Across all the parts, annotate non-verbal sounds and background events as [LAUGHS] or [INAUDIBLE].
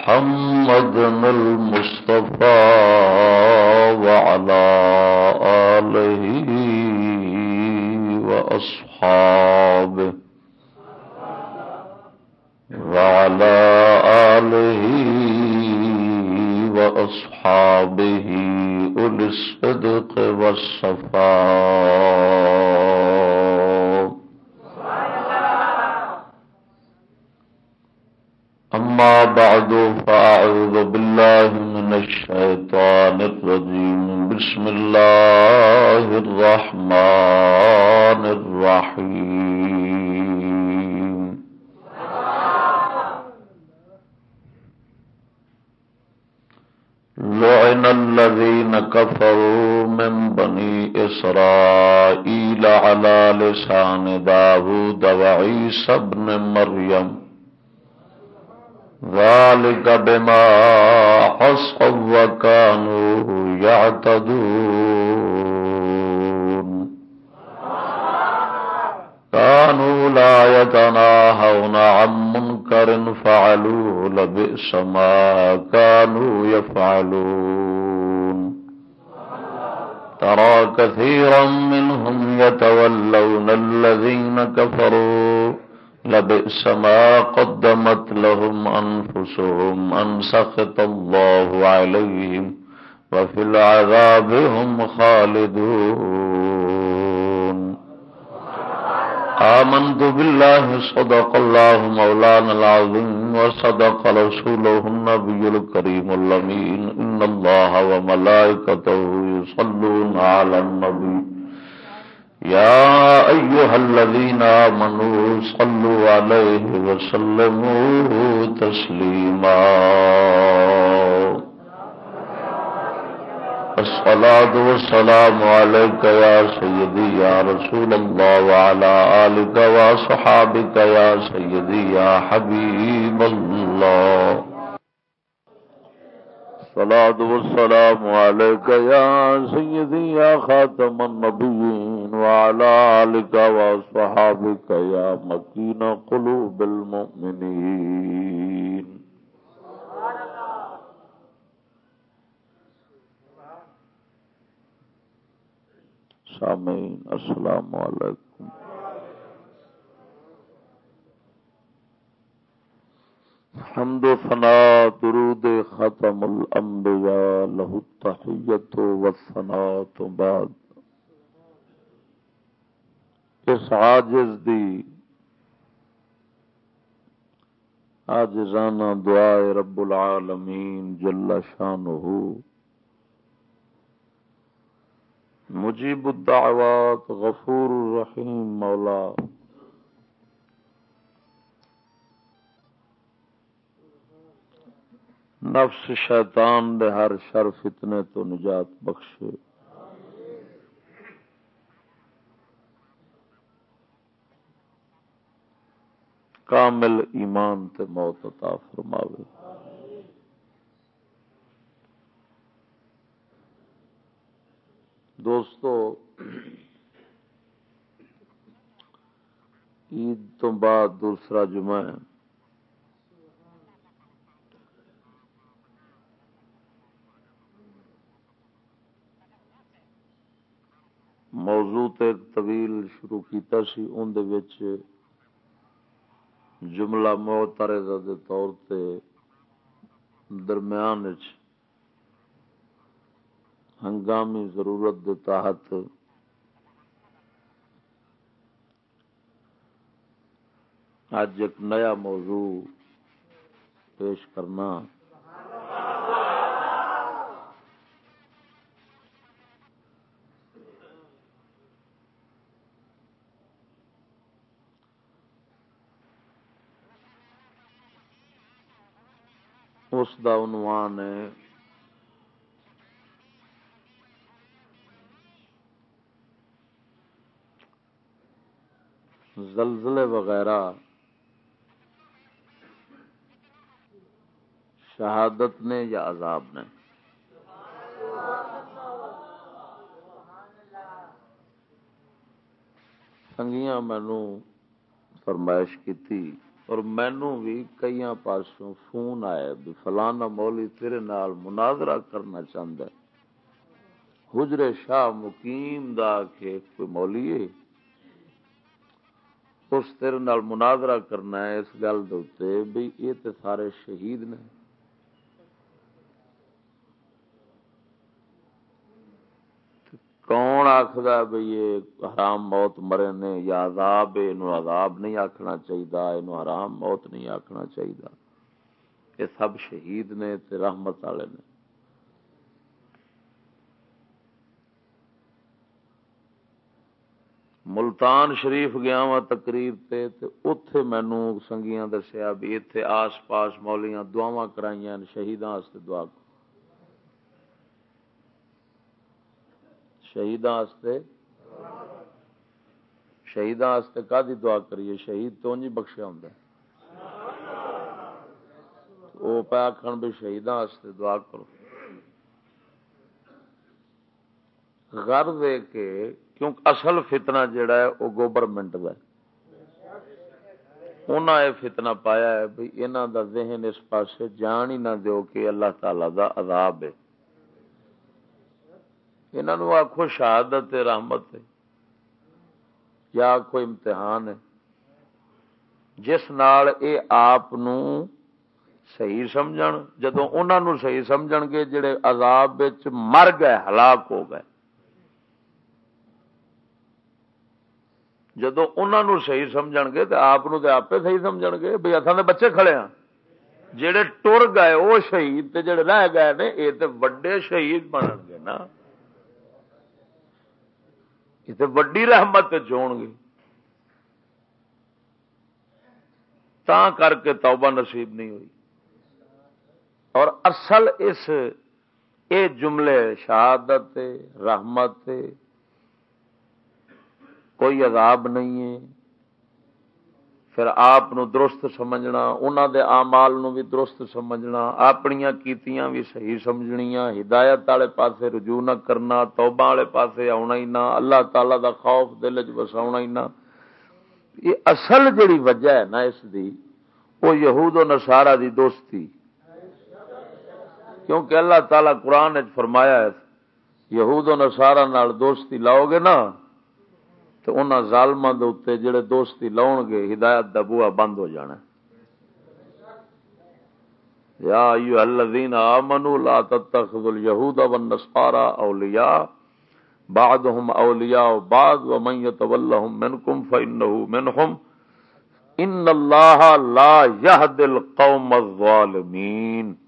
محمد المصطفى وعلى آله وأصحابه وعلى آله وأصحابه أولي الصدق والصفاء بعد، فأعوذ بالله من الشيطان الرجيم. بسم الله الرحمن الرحيم. لعن الذين كفروا من بني إسرائيل على لسان داود وعيسى بن مريم. ذلك بما حصوا وكانوا يعتدون كانوا لا يتناهون عن منكر فعلوا لبئس ما كانوا يفعلون ترى كثيرا منهم يتولون الذين كفروا لبئس ما قدمت لهم أنفسهم أن سخط الله عليهم وفي العذاب هم خالدون. آمنت بالله، صدق الله مولانا العظيم وصدق رسوله النبي الكريم اللمين إن الله وملائكته يصلون على النبي. يا أيها الذين آمنوا صلوا عليه وسلموا تسليما. الصلاة والسلام عليك يا سيدي يا رسول الله وعلى آلك وصحابك يا سيدي يا حبيب الله. الصلاة والسلام عليك يا سيدي يا خاتم النبيين وعلى آلك وصحابك يا مكين قلوب المؤمنين. سامعين السلام عليكم حمد و فنا درود ختم الانبیاء له التحیت و فنا تو بعد۔ اس عاجز دی، عاجزانہ دعائے رب العالمین جل شانہ۔ مجیب الدعوات، غفور الرحیم، مولا۔ نفس شیطان دے ہر شر فتنے تو نجات بخشے۔ کامل ایمان تے موت عطا فرماوے۔ دوستو، عید تو بعد دوسرا جمعہ ہے۔ موضوع تے طویل شروع کیتا سی ان دے وچ جملہ معترضہ دے طور تے درمیان وچ ہنگامی ضرورت دے تحت اج ایک نیا موضوع پیش کرنا اس دا عنوان ہے زلزلے وغیرہ شہادت نے یا عذاب نے سنگیاں مینو فرمائش کی تھی اور مینو بھی کئی پاسوں فون آئے بھی فلانا مولی تیرے نال مناظرہ کرنا چاہتا ہے۔ حجر شاہ مقیم دا کے کوئی مولی ہے۔ اس تیرے نال مناظرہ کرنا ہے اس گل دے بھی یہ تے سارے شہید نے۔ کون آخر بھائی یہ حرام موت مرے نے، یا عذاب ہے یہ عذاب نہیں آخنا چاہیے یہ حرام موت نہیں آخنا چاہیے یہ سب شہید نے تے رحمت والے نے۔ ملتان شریف گیا وا تقریر تے تے اتے مینو سنگیاں دسیا بھی اتے آس پاس مولیاں دعوا کرائیاں، شہیداں دعا شہیداں شہیداں کا دعا کریے؟ شہید تو نہیں بخشیا ہوں وہ پہ آخر بھی شہیداں دعا کرو۔ غر دے کے کیونکہ اصل فتنہ جڑا ہے وہ گورنمنٹ کا انہیں یہ فتنہ پایا ہے بھی انہوں دا ذہن اس پاسے جان ہی نہ دیو کہ اللہ تعالی دا عذاب ہے۔ انہوں آخو شہادت رحمت یا کوئی امتحان ہے۔ جس نال اے آپ صحیح سمجھ جدو انہوں صحیح سمجھ گے، جڑے عذاب مر گئے، ہلاک ہو گئے۔ جدو انہوں صحیح سمجھ گے تو آپ آپ صحیح سمجھ گے بھائی اصل بچے کھڑے ہاں۔ جہے ٹر گئے وہ شہید جڑے رہ گئے نے یہ تو وڈے شہید بن گے نا۔ یہ وڈی رحمت جون گے۔ تا کر کے توبہ نصیب نہیں ہوئی۔ اور اصل اس اے جملے شہادت رحمت کوئی عذاب نہیں ہے۔ پھر آپ درست سمجھنا انہوں دے آمال نو بھی درست سمجھنا اپنی کیتیاں بھی صحیح سمجھنیاں، ہدایت والے پاسے رجوع نہ کرنا، توبہ والے پاسے آنا ہی نہ، اللہ تعالی دا خوف دل چ بسا ہی نہ۔ یہ اصل جڑی وجہ ہے نا اس دی، وہ یہود و نسارا دی دوستی۔ کیونکہ اللہ تعالی قرآن فرمایا ہے، یہود و نسارا نال دوستی لاؤ گے نا تو ان ظالم جڑے دوستی لاؤ گے ہدایت دا بوا بند ہو جانا یا ایو الذین آمنوا لا تتخذوا اليهود والنصارى اولیاء بعضهم اولیاء بعض ومن يتولهم منكم فانه منهم ان الله لا يهدي القوم الظالمين اے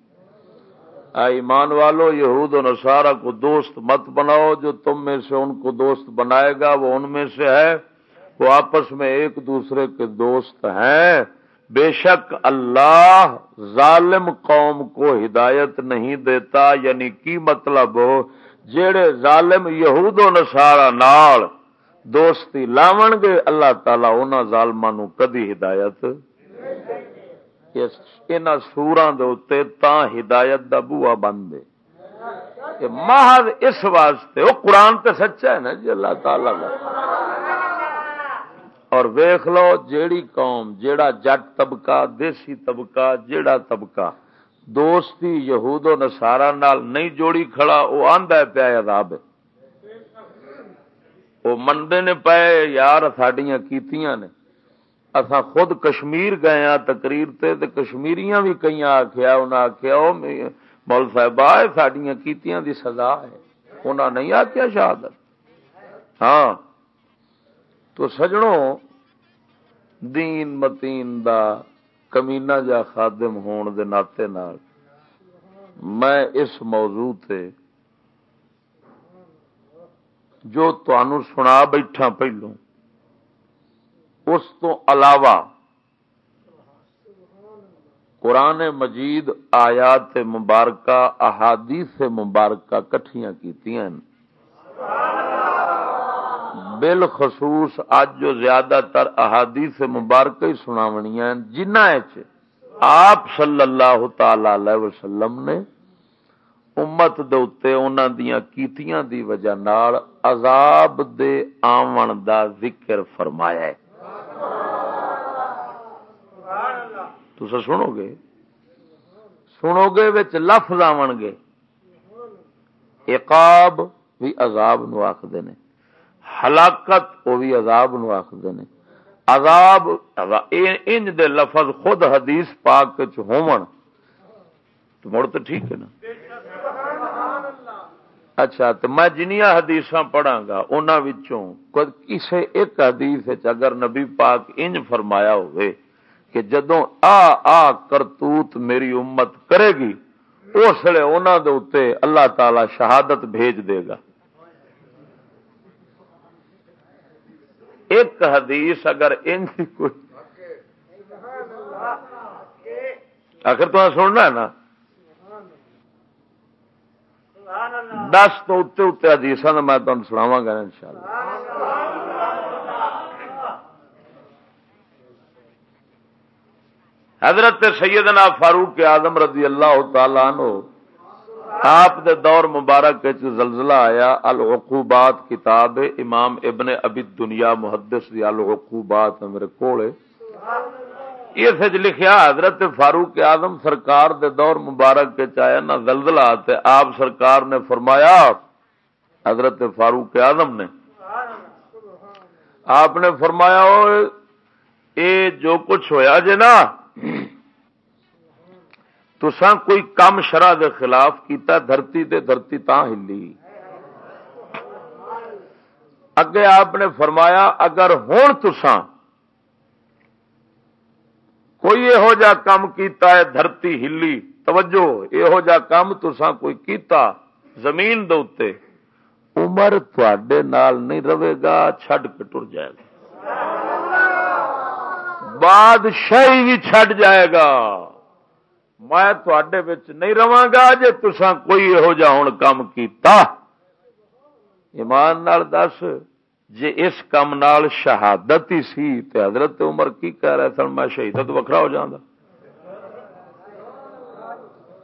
ایمان والو، یہود و نصارہ کو دوست مت بناؤ، جو تم میں سے ان کو دوست بنائے گا، وہ ان میں سے ہے۔ وہ آپس میں ایک دوسرے کے دوست ہیں۔ بے شک اللہ ظالم قوم کو ہدایت نہیں دیتا یعنی کی مطلب؟ ہو جڑے ظالم یہود و نسارا نال دوستی لاون گے، اللہ تعالی انہوں ظالمان کدی ہدایت سورا تا ہدایت دا بوا بند ہے۔ محض اس واسطے، وہ قرآن تے سچا ہے نا جی اللہ تعالی اور ویخ لو جیڑی قوم، جیڑا جٹ طبقہ، دیسی طبقہ، جیڑا طبقہ، دوستی یہود و نسارا نال نہیں جوڑی کھڑا، وہ آدھا پیا عذاب ہے۔ وہ منڈے نے پائے یار ساڈیاں کیتیاں نے۔ اصا خود کشمیر گئے ہاں تقریر تے تے کشمیریاں بھی کئی آخیا انہیں آخیا مول صاحب سڈیا کیتیاں دی سزا ہے۔ انہوں نہیں آخیا شہادت۔ ہاں۔ تو سجنوں دین متین دا کمینا جا خادم ہون دے ناطے نال میں اس موضوع تے جو تنوع سنا بیٹھا پہلوں اس تو علاوہ قرآن مجید آیات مبارکہ، احادیث مبارکہ کٹھیاں کیتیاں بالخصوص اج جو زیادہ تر احادیث مبارکہ ہی سناونیاں جنہ آپ صلی اللہ تعالی علیہ وسلم نے امت دے انہاں دیاں کیتیاں دی وجہ نال عذاب دے آون دا ذکر فرمایا ہے۔ تو سنو گے۔ سنو گے وچ لفظ آون گے۔ اقاب بھی عذاب نو آخر نے۔ ہلاکت وہ بھی عذاب نو آخر نے۔ عذاب انج دے لفظ خود حدیث پاک چ ہون تو مڑ تو ٹھیک ہے نا۔ اچھا تو میں جنیا حدیث پڑھا گا انہوں کسی ایک حدیث اگر نبی پاک انج فرمایا ہوئے کہ جدو آ آ کرتوت میری امت کرے گی، اس لیے انہوں دے اللہ تعالی شہادت بھیج دے گا۔ ایک حدیث اگر ان کی کوئی آخر تو سننا ہے نا؟ دس تو اتنے اتنے حدیث میں تمہیں سناوا گا ان شاء اللہ حضرت سیدنا فاروق آدم رضی اللہ تعالی عنہ آپ دے دور مبارک زلزلہ آیا، العقوبات کتاب امام ابن ابی دنیا محدث دی العقوبات میرے کولے یہ لکھیا، حضرت فاروق آدم سرکار دے دور مبارک کے چایا نا زلزلہ تے آپ سرکار نے فرمایا، حضرت فاروق آدم نے۔ آپ نے فرمایا اے جو کچھ ہویا جے نا تسا کوئی کم شرح دے خلاف کیتا، دھرتی تے دھرتی تا ہلی۔ اگے آپ نے فرمایا، اگر ہوں تسا کوئی یہو جا کام کیتا ہے، دھرتی ہلی، توجہ، یہو جا کام تسا کوئی کیتا زمین دے عمر تھوڑے نال نہیں رہے گا، چھڈ کے ٹر جائے گا۔ بادشاہی بھی چھڈ جائے گا۔ میں تھوڑے نہیں رہا گا جی تسا کوئی یہو جا ہوں کام کیتا۔ ایمان نال دس جی اس کام نال شہادت ہی سی تے حضرت عمر کی کہہ رہے سن، میں شہیدت وکھرا ہو جانا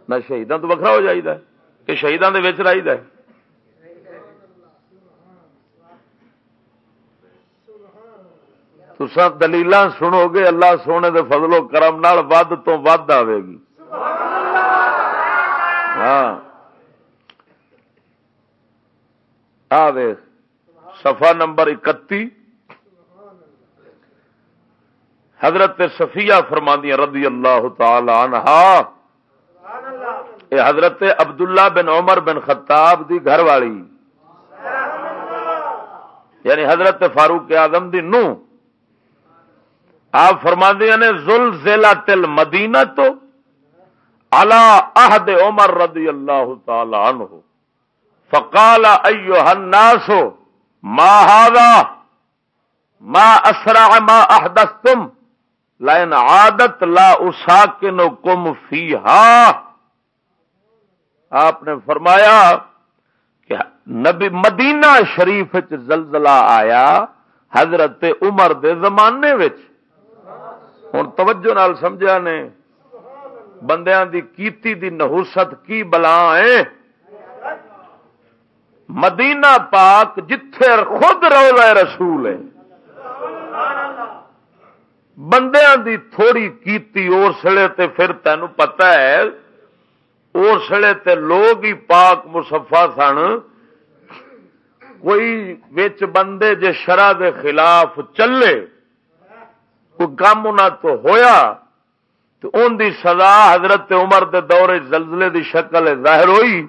نہ شہیدان تو وکھرا ہو جائیے کہ شہیدان دے رہی ہے۔ تسا دلیل سنو گے اللہ سونے دے فضل و کرم نال ود تو ود آئے گی۔ ہاں۔ آ سفا نمبر اکتی حضرت صفیہ فرماندیا رضی اللہ تعالی عنہا یہ حضرت عبداللہ بن عمر بن خطاب دی گھر والی یعنی حضرت فاروق آدم دی نو آپ فرما نے زل ضلع تل مدینہ تو اللہ عہد عمر رضی اللہ تعالی عنہ۔ فقال الناس، ما هذا؟ ما اسرع ما احدثتم؟ لئن عادت لا اساکنکم فیہا۔ آپ نے فرمایا کہ نبی مدینہ شریف زلزلہ آیا حضرت عمر دے زمانے وچ۔ ہوں توجہ نال سمجھا نے، بندیاں دی کیتی دی نہوست کی بلا ہے؟ مدینہ پاک جتھے خود رولا رسول ہے۔ بندیاں دی تھوڑی کیتی اور سڑے تے پھر تین پتا ہے، اور سڑے تے لوگ ہی پاک مسفا سن۔ کوئی وچ بندے جے شرح دے خلاف چلے کوئی کام انہوں تو ہویا تو ان دی سزا حضرت عمر دے دور زلزلے دی شکل ظاہر ہوئی۔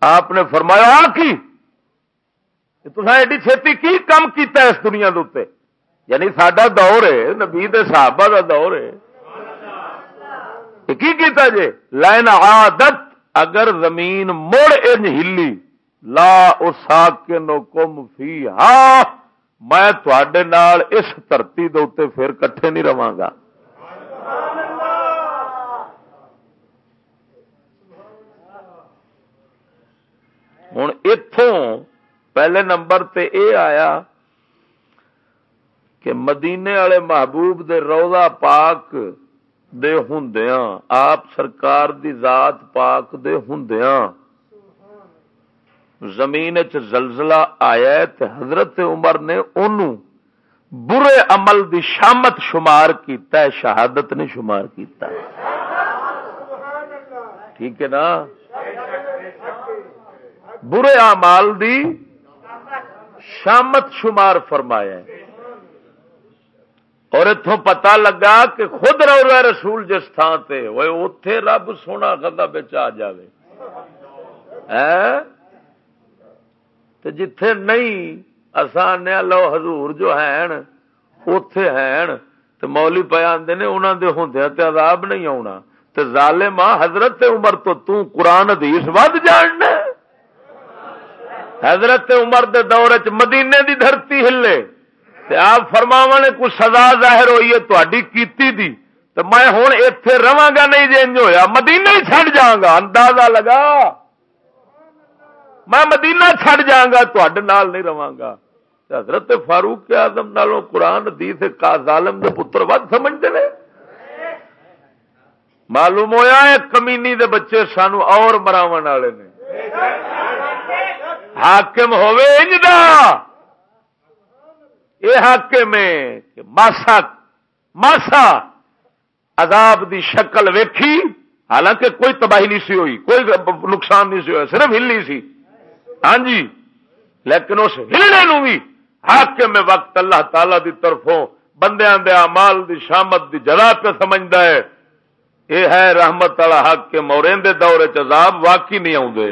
آپ نے فرمایا کی؟ ایڈی چھتی کی کام کیتا ہے اس دنیا دے یعنی سڈا دور ہے، نبی صحابہ دا دور ہے۔ کی کیتا جے؟ لائن عادت، اگر زمین مڑ ان ہلی، لا اسا کے میں تھوڑے نال اس دھرتی دے پھر کٹھے نہیں رہاں گا۔ ہوں اتوں پہلے نمبر تے اے آیا کہ مدینے والے محبوب دے روزہ پاک دے ہندیاں، آپ سرکار دی ذات پاک دے ہندیاں۔ زمین چ زلزلہ آیا تے حضرت عمر نے انہوں برے عمل دی شامت شمار کیتا ہے، شہادت نے شمار کیتا ہے۔ ٹھیک ہے نا؟ برے اعمال دی شامت شمار فرمایا ہے۔ اور اتوں پتا لگا کہ خود رو رہا رسول جس تھان سے وہ اتے رب سونا گدا بچ آ جائے ہاں؟ جتھے نہیں آسان لو حضور جو ہیں اتے ہیں تو مولی پہ آدھے نے انہوں دے ہوں عذاب نہیں آنا تو ظالم حضرت عمر تو تو قرآن حدیث ود جاننا حضرت عمر دے دور چ مدینے دی دھرتی ہلے۔ تے آپ فرماوا نے کچھ سزا ظاہر ہوئی ہے تاری کیتی دی۔ تو میں ہوں اتے رہا گا، نہیں جی ہویا، مدینہ ہی چڑ جا گا۔ اندازہ لگا۔ میں مدینہ چڑ جا گا نہیں رہا گا۔ حضرت فاروق آدم نالوں قرآن، حدیث کا ظالم دے پتر ود سمجھتے ہیں معلوم ہوا ہے کمینی دے بچے سانو اور مراو والے نے۔ حاکم ہوے انجدا یہ حاکم ہے کہ ماسا ماسا عذاب دی شکل ویکھی، حالانکہ کوئی تباہی نہیں سی ہوئی، کوئی نقصان نہیں سی ہوا صرف ہلی سی۔ ہاں جی لیکن اس ہلنے نو بھی حاکم میں وقت اللہ تعالی دی طرفوں بندیاں دے اعمال دی شامت دی جلا پہ سمجھدا ہے۔ یہ ہے رحمت والا حق کے مورے دور چذاب واقعی نہیں آدھے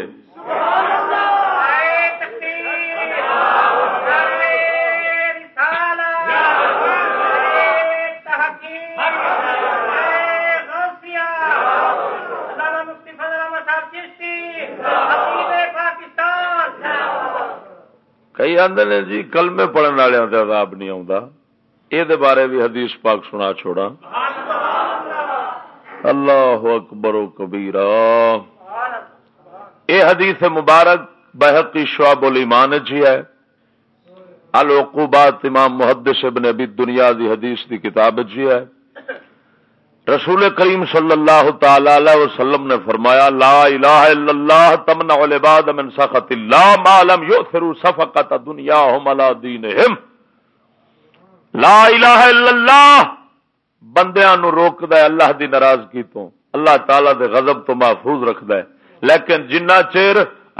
کئی آدھے نے جی کلمے پڑھنے والوں عذاب نہیں آتا یہ بارے بھی حدیث پاک سنا چھوڑا اللہ اکبر و کبیرا یہ حدیث مبارک بحقی شعب الایمان جی ہے۔ العقوبات امام محدث ابن ابی دنیا دی حدیث دی کتاب جی ہے۔ رسول کریم صلی اللہ تعالی علیہ وسلم نے فرمایا، لا الہ الا اللہ تمنع العباد من سخط اللہ ما لم یؤثروا صفقت دنیاہم علی دینہم۔ لا الہ الا اللہ، بندیاں نو روک دے اللہ دی ناراضگی تو۔ اللہ تعالی دے غضب تو محفوظ رکھ دے لیکن جنہ چیر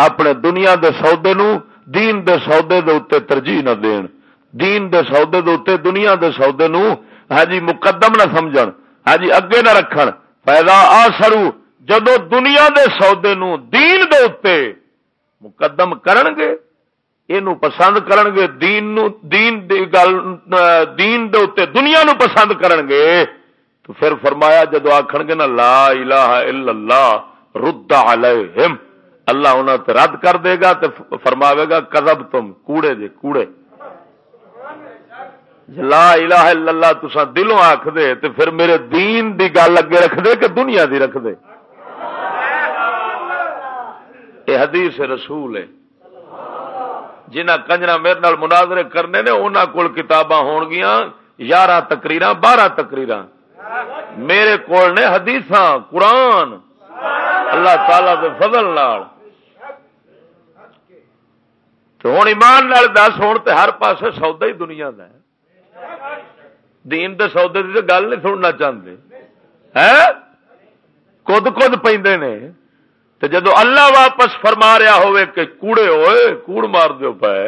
اپنے دنیا دے سودے نو دین دے سودے دے اوتے ترجیح نہ دین۔ دین دے سودے دے اوتے دنیا دے سودے نو ہاں جی مقدم نہ سمجھن۔ ہاں جی اگے نہ رکھن۔ پیدا آ سرو جدو دنیا دے سودے نو دین دے اتے مقدم کرن گے یہ پسند کرن گے، دین نو، دین دی گل، دین دے اتے دنیا نو پسند کرن گے، تو پھر فرمایا، جدو آخن گے نا، لا الہ الا اللہ، رد علیہم، اللہ انہوں تے رد کر دے گا تے فرماوے گا، کذب تم، کوڑے جے کوڑے۔ لا الہ الا اللہ تسا دلوں آخ دے تے پھر میرے دین دی گل اگے رکھ دے کہ دنیا دی رکھ دے یہ حدیث رسول ہے۔ جنہ کنجرا میرے نال مناظرے کرنے نے انہوں کو کتاباں ہون گیا یارہ تقریر بارہ تقریر میرے کول نے حدیث قرآن۔ اللہ تعالی دے فضل نال۔ تو ہوں ایمان نال دس ہون تے ہر پاسے سودا ہی دنیا کا ہے۔ دین دے سودے کی گل نہیں سننا چاہتے ہے؟ کد کد پہ تو جدو اللہ واپس فرما رہا ہوئے کہ کوڑے ہوئے، کوڑ مار دو پے۔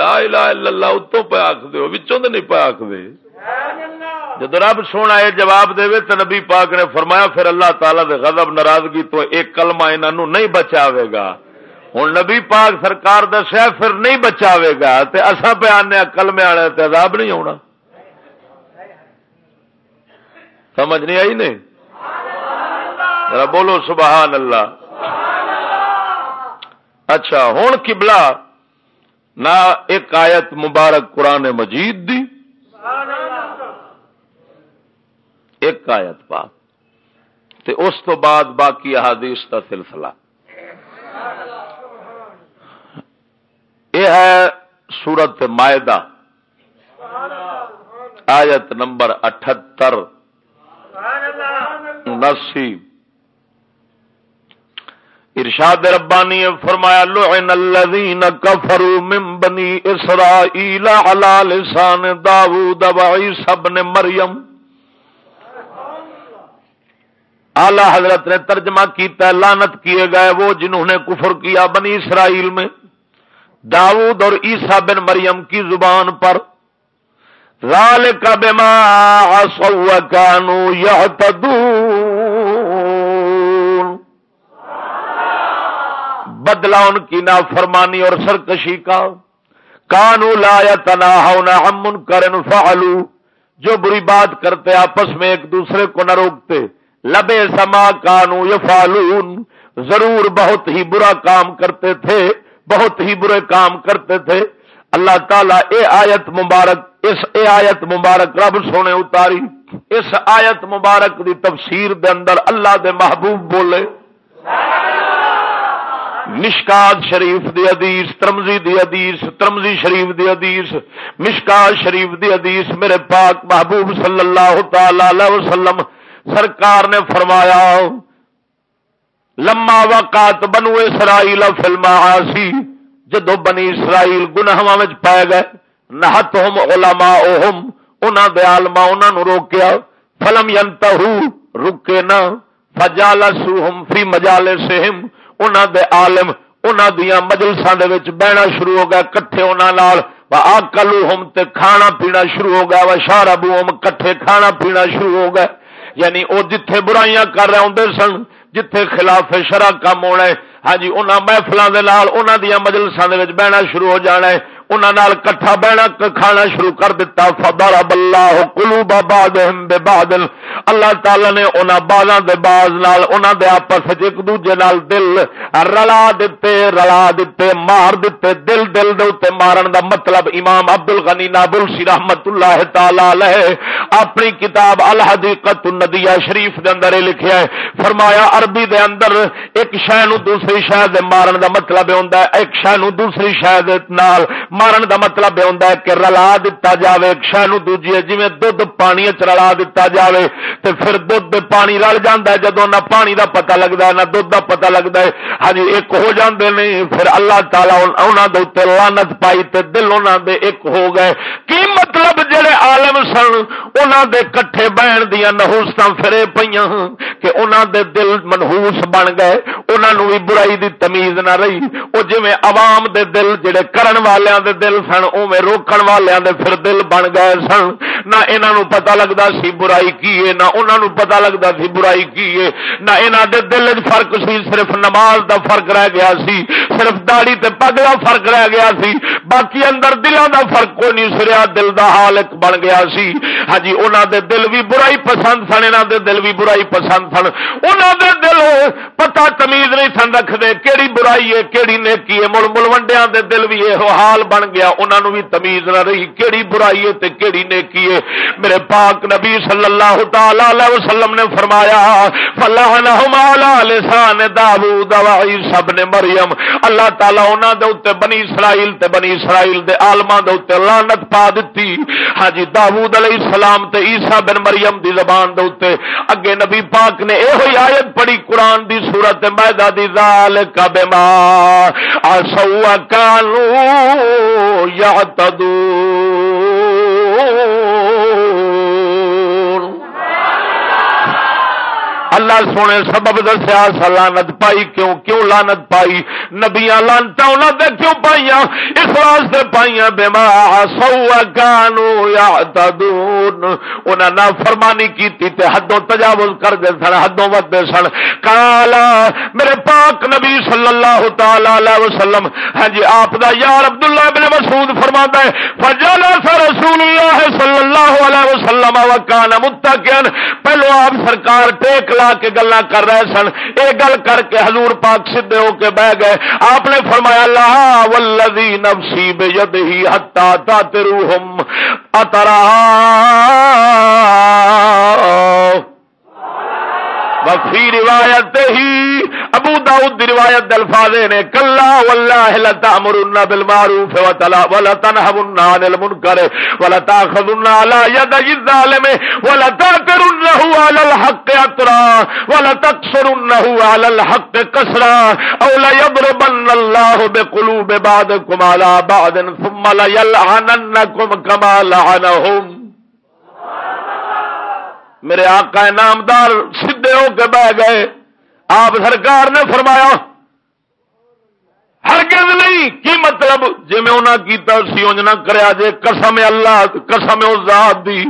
لا الہ الا اللہ اتوں پہ آخ دو وچوں نہیں پہ آخ دے۔ جب رب سونا یہ جواب دے تو نبی پاک نے فرمایا، پھر اللہ تعالی دے غضب، ناراضگی تو ایک کلمہ انہوں نہیں بچاوے گا۔ ہوں نبی پاک سرکار دسیا پھر نہیں بچاوے گا تے اصا پہ آنے کلمے والے عذاب نہیں آنا سمجھ نہیں آئی نہیں؟ بولو سبحان اللہ۔ اچھا ہوں کبلا نہ ایک آیت مبارک قرآن مجید دی۔ ایک آیت پاک۔ تے اس تو بعد باقی احادیث کا سلسلہ۔ یہ ہے سورت معدہ آیت نمبر اٹھتر، نسی۔ ارشاد ربانی فرمایا، لعن الذین کفروا من بنی اسرائیل علی لسان داوود و عیسی ابن مریم۔ اعلی حضرت نے ترجمہ کیتا لانت کیے گئے وہ جنہوں نے کفر کیا بنی اسرائیل میں۔ داود اور عیسیٰ بن مریم کی زبان پر، ذالک بما عصوا كانوا يعتدون بدلا ان کی نافرمانی اور سرکشی کا۔ کانو لا يتناهون عن منکر، فعلوا۔ جو بری بات کرتے، آپس میں ایک دوسرے کو نہ روکتے۔ لبے سما کانو یفعلون۔ ضرور بہت ہی برا کام کرتے تھے۔ بہت ہی برے کام کرتے تھے۔ اللہ تعالی اے آیت مبارک، اس اے آیت مبارک رب سونے اتاری۔ اس آیت مبارک دی تفسیر دے اندر اللہ دے محبوب بولے۔ مشکات شریف دی حدیث ترمزی دی حدیث ترمزی شریف دی حدیث، مشکات شریف دی حدیث میرے پاک محبوب صلی اللہ تعالی علیہ وسلم سرکار نے فرمایا۔ لما وقات بنو اسرائیل فلم آسی جدو بنی اسرائیل گناہ پائے گئے نہت ہوم علما اوہم دے آلما انہوں روکیا، فلم ینت رکے نہ فجال سوہم فی مجالے سہم انہوں دے عالم انہوں دیا مجلساں دے وچ بہنا شروع ہو گیا، کٹھے انہوں آ کلو ہم تے کھانا پینا شروع ہو گیا، و شارا کٹھے کھانا پینا شروع ہو گئے یعنی وہ جتھے برائیاں کر رہے ہوں سن جتھے خلاف شرح کام ہونا ہے۔ ہاں جی انہاں محفلوں کے نال انہوں دیا مجلسوں کے بہنا شروع ہو جانا ہے۔ انہوں کٹھا بہنا کھانا شروع کر دیتا فضل اللہ کلو بابا بے بادل اللہ تعالی نے انہوں بالوں کے باز نال انہوں دے آپس ایک دوجے نال دل رلا دیتے رلا دیتے مار دیتے دل دل دے اتنے مارن دا مطلب امام ابدل غنی نابل سی رحمت اللہ تعالی اپنی کتاب الحدیقت الندیہ شریف دے اندر لکھیا ہے. فرمایا، عربی دے اندر ایک شہ نو دوسری شہ دے مارن دا مطلب ہوندا ہے، ایک شہ نو دوسری شہ دے نال مارن دا مطلب یہ ہے کہ رلا دتا جائے شہ دوجی جی دھد پانی چ رلا دتا جائے تو پھر دھد پانی رل جا جدو نہ پانی دا پتا لگتا ہے، نہ دھد کا پتا لگتا ہے۔ ہاں جی ایک ہو جاندے نہیں پھر اللہ تعالیٰ انہوں کے لانت پائی تے دل انہوں دے ایک ہو گئے۔ کی مطلب جڑے عالم سن انہوں دے کٹھے بہن دیا نہوست فرے پہ ہاں، کہ انہوں دے دل منہوس بن گئے۔ انہوں بھی برائی دی تمیز نہ رہی۔ وہ جی عوام دے دل جڑے کرن والوں دے دل سن اوے روکن والوں دے پھر دل بن گئے سن۔ نہ انہوں پتا لگتا سی برائی کی ہے، نہ انہوں پتا لگتا سی برائی کی ہے۔ نہ انہوں دے دل فرق سی، صرف نماز دا فرق رہ گیا سی، صرف داڑی تے پگ دا فرق رہ گیا سی۔ باقی اندر دلوں دا فرق کوئی نہیں سریا، دل دا حال ایک بن گیا سی۔ ہاں جی انہوں دے دل بھی برائی پسند سن انہوں دے دل بھی برائی پسند سن۔ انہوں دے دل پتا تمیز نہیں سن رکھتے کہڑی برائی ہے کہڑی نیکی ہے۔ مل ملوڈیا دے دل بھی یہ حال بن بن گیا انہوں بھی تمیز نہ رہی کہڑی برائی ہے تے کہڑی نیکی ہے۔ میرے پاک نبی صلی اللہ تعالی علیہ وسلم نے فرمایا لسان داود سب نے مریم اللہ تعالی انہوں دے اتنے بنی اسرائیل تے بنی اسرائیل دے آلما دے اتنے لانت پا دیتی ہاں جی داود علیہ السلام تے عیسیٰ بن مریم دی زبان دے اتنے اگے نبی پاک نے یہ آیت پڑھی قرآن دی صورت میدا دی زال کا بیمار سو کالو اللہ سونے سبب دسیا لانت پائی، کیوں کیوں لانت پائی؟ نبیا لانتا انہوں نے کیوں پائی اس واسطے پائی بیما سو گانو یا انہیں نہ فرمانی کی حدوں تجاوز کر دے سن، حدوں ودے سن۔ کالا میرے پاک نبی صلی اللہ تعالی وسلم ہاں جی آپ دا یار عبداللہ ابن مسعود فرما ہے فجالا رسول اللہ صلی اللہ علیہ وسلم وکان متقین پہلو آپ سرکار ٹیک لا کے گلا کر رہے سن۔ یہ گل کر کے حضور پاک سدھے ہو کے بہ گئے۔ آپ نے فرمایا، لا ولدی نفسی بے ید ہی ہتا تا اترا وفی روایت ہی ابو داؤد دی روایت الفاظ نے، کلا واللہ لتامرن بالمعروف ولا تنهون عن المنکر ولا تاخذن على يد الظالم ولا تاثرنه على الحق اطرا ولا تقصرنه على الحق قصرا او لا يضربن الله بقلوب بعضكم على بعض ثم لا يلعننكم كما لعنهم میرے آقا نامدار سیدے ہو کے بہ گئے۔ آپ سرکار نے فرمایا ہر گز نہیں، کی مطلب؟ جی میں انہیں کیتا سی انج نہ کریا، جے قسم اللہ، قسم ذات دی۔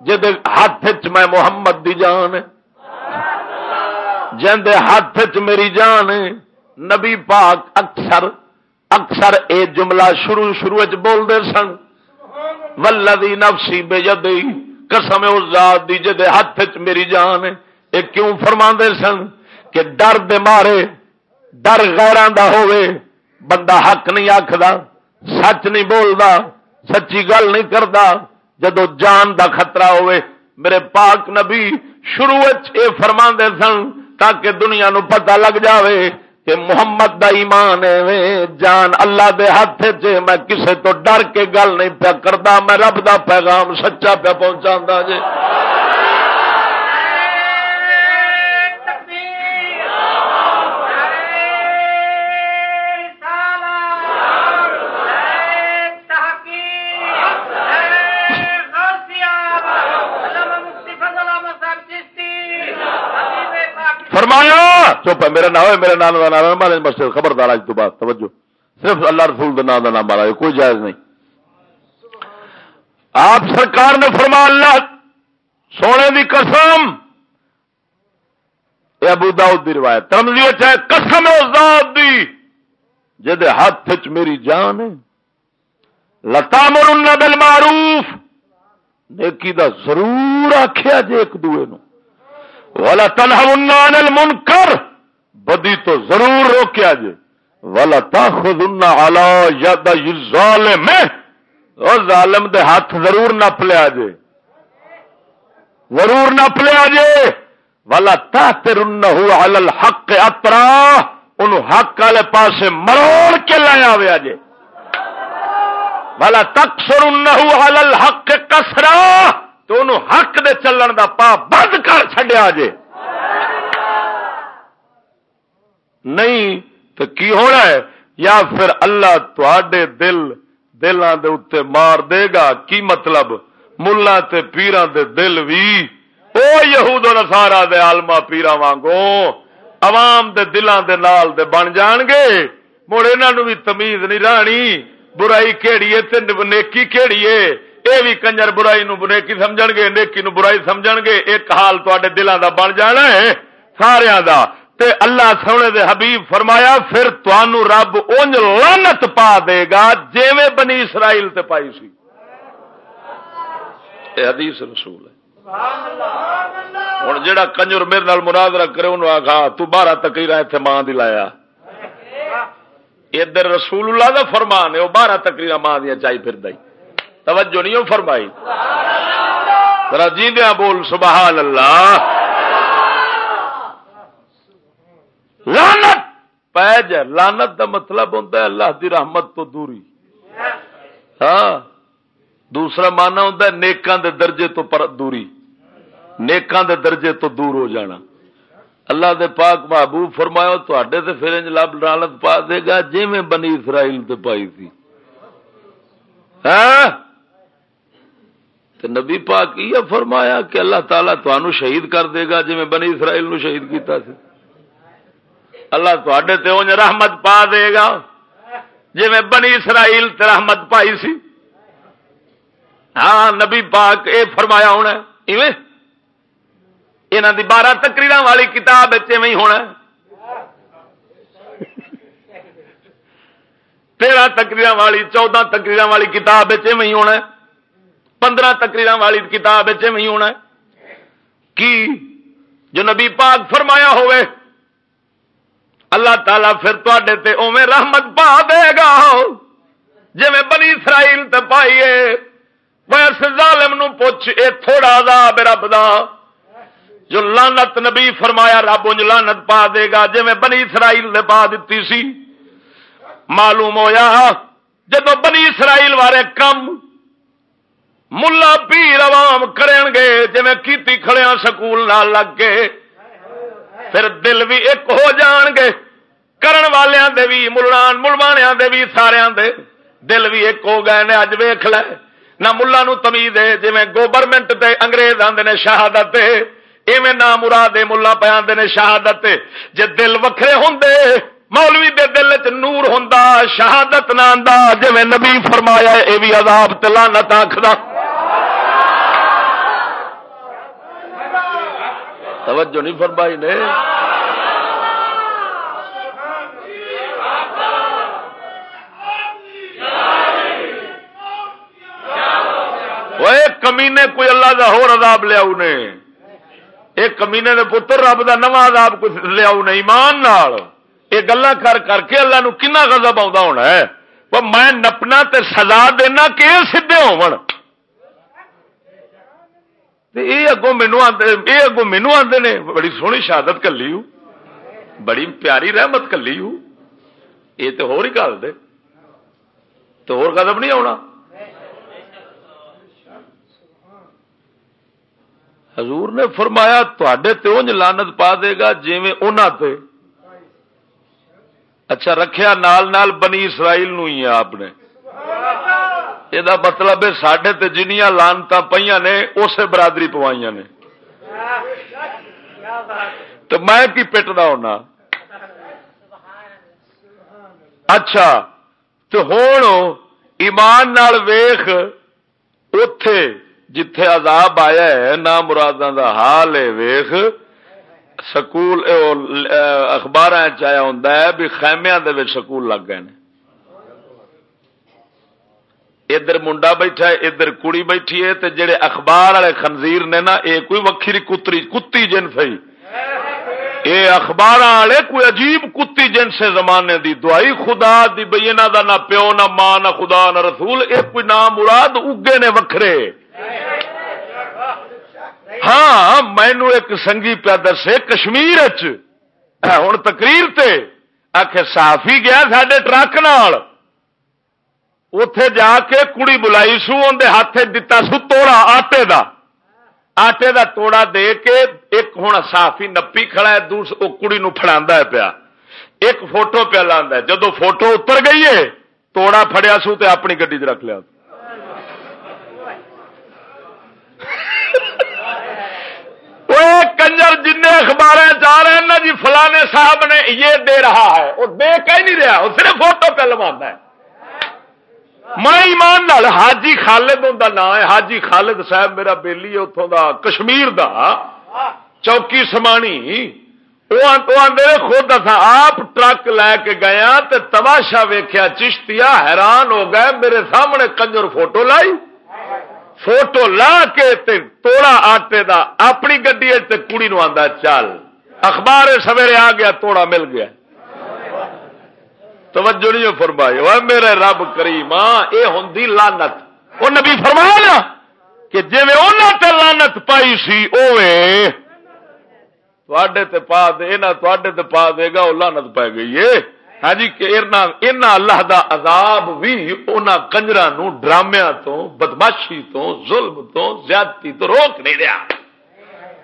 جے ہاتھ چ میں محمد دی جان جندے ہاتھ چ میری جان نبی پاک اکثر اکثر اے جملہ شروع شروع چ بولتے سن۔ ولدی نفسی بے جدی قسم اس ذات دی جدے ہاتھ چ میری جان یہ کیوں فرما سن کہ ڈر دے مارے، ڈر غیران دا ہوئے بندہ حق نہیں آخر سچ نہیں بولتا سچی گل نہیں کرتا جدو جان دا خطرہ ہوئے میرے پاک نبی شروع اے فرما سن تاکہ دنیا نو پتہ لگ جاوے۔ کہ محمد دا ایمان ہے جان اللہ دے ہاتھ چ میں کسے تو ڈر کے گل نہیں پیا کرتا میں رب دا پیغام سچا پیا پہنچا جی۔ فرمایا، چپ ہے میرا نام ہے میرے نام کا نام مارے مسجد خبردار آج تو بعد، توجہ۔ صرف اللہ رسول کا نام کا نام مارا کوئی جائز نہیں۔ آپ سرکار نے فرما اللہ، سونے کی قسم یہ ابو داؤد دی روایت ترمزی چاہے قسم اس ذات دی، جدے ہاتھ چ میری جان ہے۔ لتا مرن بل معروف نیکی دا ضرور آخیا جی ایک دوے نو۔ والا تنہا المنکر بدی تو ضرور روکیا جے والا تاخذ الا ید ظالم اور ظالم دے ہاتھ ضرور نپ لیا جے ضرور نپ لیا جے والا تاثر علی الحق اترا ان حق والے پاسے مروڑ کے لایا ویا جے والا تکسر علی الحق کسرا تو انہوں حق دے چلن دا پا بند کر چڈیا جے۔ نہیں تو کی ہونا ہے؟ یا پھر اللہ تے دل دلان دے اتنے مار دے گا، کی مطلب؟ ملا تے پیران دے دل بھی او یہود و نسارا دے آلما پیرا وانگو، عوام دے دلان دے نال دے بن جان گے۔ مڑ انہوں بھی تمیز نہیں رانی برائی کہڑی تے نیکی کہڑی اے بھی کنجر برائی نو نیکی سمجھ گے نیکی نو برائی سمجھ گے ایک حال تے دلان دا بن جانا ہے سارا دا تے اللہ سونے دے حبیب فرمایا پھر تنوع رب اونج لانت پا دے گا جیویں بنی اسرائیل تے پائی سی اے حدیث رسول ہے ہوں جا کنجر میرے نال مناظرہ کرے انہوں آخا تو بارہ اتنے ماں دی لایا ادھر رسول اللہ دا فرمان ہے وہ بارہ تقریر ماں دیا چاہیے پھر دائی توجہ نہیں فرمائی۔ ذرا جیندیا بول، سبحان اللہ۔ لانت پیج لانت دا مطلب ہوتا ہے اللہ دی رحمت تو دوری۔ ہاں دوسرا مانا ہوں نیکان دے درجے تو پر دوری۔ نیکان دے درجے تو دور ہو جانا۔ اللہ دے پاک محبوب فرمایا تے تو پھر لب لانت پا دے گا جی میں بنی اسرائیل تے پائی تھی ہاں؟ تو نبی پاک یہ فرمایا کہ اللہ تعالیٰ تنوع شہید کر دے گا جی میں بنی اسرائیل نو شہید کیتا سی۔ اللہ تے انج رحمت پا دے گا۔ جی میں بنی اسرائیل تے رحمت پائی سی۔ ہاں نبی پاک اے فرمایا ہونا ایویں؟ یہاں دی بارہ تکریر والی کتاب ہی ہونا تیرہ تکریر والی، چودہ تکریر والی کتاب ہی ہونا ہے۔ پندرہ تکریر والی کتاب ہی ہونا کی؟ جو نبی پاک فرمایا ہوئے۔ اللہ تعالی پھر تے اوے رحمت پا دے گا۔ جی میں بنی اسرائیل تے پائیے ویس ظالم نو پوچھ، اے تھوڑا عذاب رب دا۔ جو لانت نبی فرمایا، رب انج لانت پا دے گا۔ جی میں بنی اسرائیل نے پا دیتی سی۔ معلوم ہویا جب بنی اسرائیل والے کم ملا پیر عوام کرن گے جی کیتی کھڑیا سکول نہ لگ کے پھر دل بھی ایک ہو جان گے۔ کرن والوں دے بھی ملان ملوانیا دے بھی سارے دے۔ دل بھی ایک ہو گئے نے، اج ویخ لے۔ نہ ملا نو تمیز ہے جی گورنمنٹ تے انگریز آدھے نے شہادت، ایویں نہ مراد ملا پہ آدھے نے شہادت۔ جے دل وکھرے ہوں مولوی دے دل چ نور ہوں شہادت نہ آتا جی نبی فرمایا یہ بھی عذاب تلانت آخر توجہ نہیں فرمائی نے کمینے کوئی اللہ کا ہو عذاب لیا ایک کمینے دے پتر رب کا نواں عذاب کچھ لیا ایمان نال۔ یہ گلا کر کر کے اللہ نو کنا غضب آتا ہونا ہے۔ میں نپنا تے سزا دینا کہ سیدے ہو اگوں مینو یہ اگوں مینو آتے نے بڑی سونی شہادت کلی بڑی پیاری رحمت کلی یہ تو ہو گل دے تو ہو قدم نہیں آنا حضور نے فرمایا تے انج لانت پا دے گا جی تے اچھا رکھیا نال نال بنی اسرائیل نو ہی آپ نے یہ مطلب ہے سڈے جنیا لانت پہ نے اسے برادری پوائیاں نے تو میں کی پٹنا ہونا اچھا تو ہوں ایمان نال ویخ اتے جتھے عذاب آیا ہے نہ مرادوں دا حال ہے ویخ سکول اخبار چیا ہوں بھی خیمیا سکول لگ گئے ادھر منڈا بیٹھا ہے، ادھر کڑی بیٹھی ہے، تے جڑے اخبار والے خنزیر نے نا یہ کوئی وکری کتری، کتی جنس ہے یہ اخبار والے کوئی عجیب کتی جنس زمانے دی دعائی، خدا دی بئی دا نہ پیو، نہ ماں، نہ خدا، نہ رسول یہ کوئی نام مراد اگے نے وکھرے۔ ہاں مینو ایک سنگھی پیا دسے، کشمیر ہوں تقریر تے آخ صافی گیا سڈے ٹرک نال۔ اتے جا کے کڑی بلائی سو اندر ہاتھ دتا سو توڑا آٹے دا۔ آٹے دا توڑا دے کے ایک ہوں صافی نپی کھڑا ہے دوسر کڑی نو فڑا پیا۔ ایک فوٹو پیا لا جدو فوٹو اتر گئی ہے، توڑا فڑیا سو تے اپنی گڈی چ رکھ لیا۔ کنجر جن اخبار جا رہے ہیں نا جی فلانے صاحب نے یہ دے رہا ہے۔ وہ دے کہ نہیں رہا، وہ صرف فوٹو پہ لوا ہے۔ میں ایمان نال حاجی خالد ان کا نام ہے، حاجی خالد صاحب میرا بیلی اتوں دا کشمیر دا۔ چوکی سمانی۔ وہ خود تھا۔ آپ ٹرک لے کے گیا ہاں تماشا ویخیا چشتیا حیران ہو گئے۔ میرے سامنے کنجر فوٹو لائی۔ فوٹو لا کے تے توڑا آٹے دا۔ اپنی گڈی کڑی نو آدھا چل۔ اخبار سویرے آ گیا، توڑا مل گیا۔ توجہ نہیں فرمائی وہ میرے رب کریم یہ ہوں لانت وہ نبی فرمایا نا کہ جی انہوں تے لانت پائی سی اوے تے پا دے نہ تے پا دے گا وہ لانت پی گئی ہے۔ ہاں جی کہ اللہ دا عذاب بھی انہوں کنجر ڈرامیا تو، بدماشی تو، ظلم تو، زیادتی تو روک نہیں رہا۔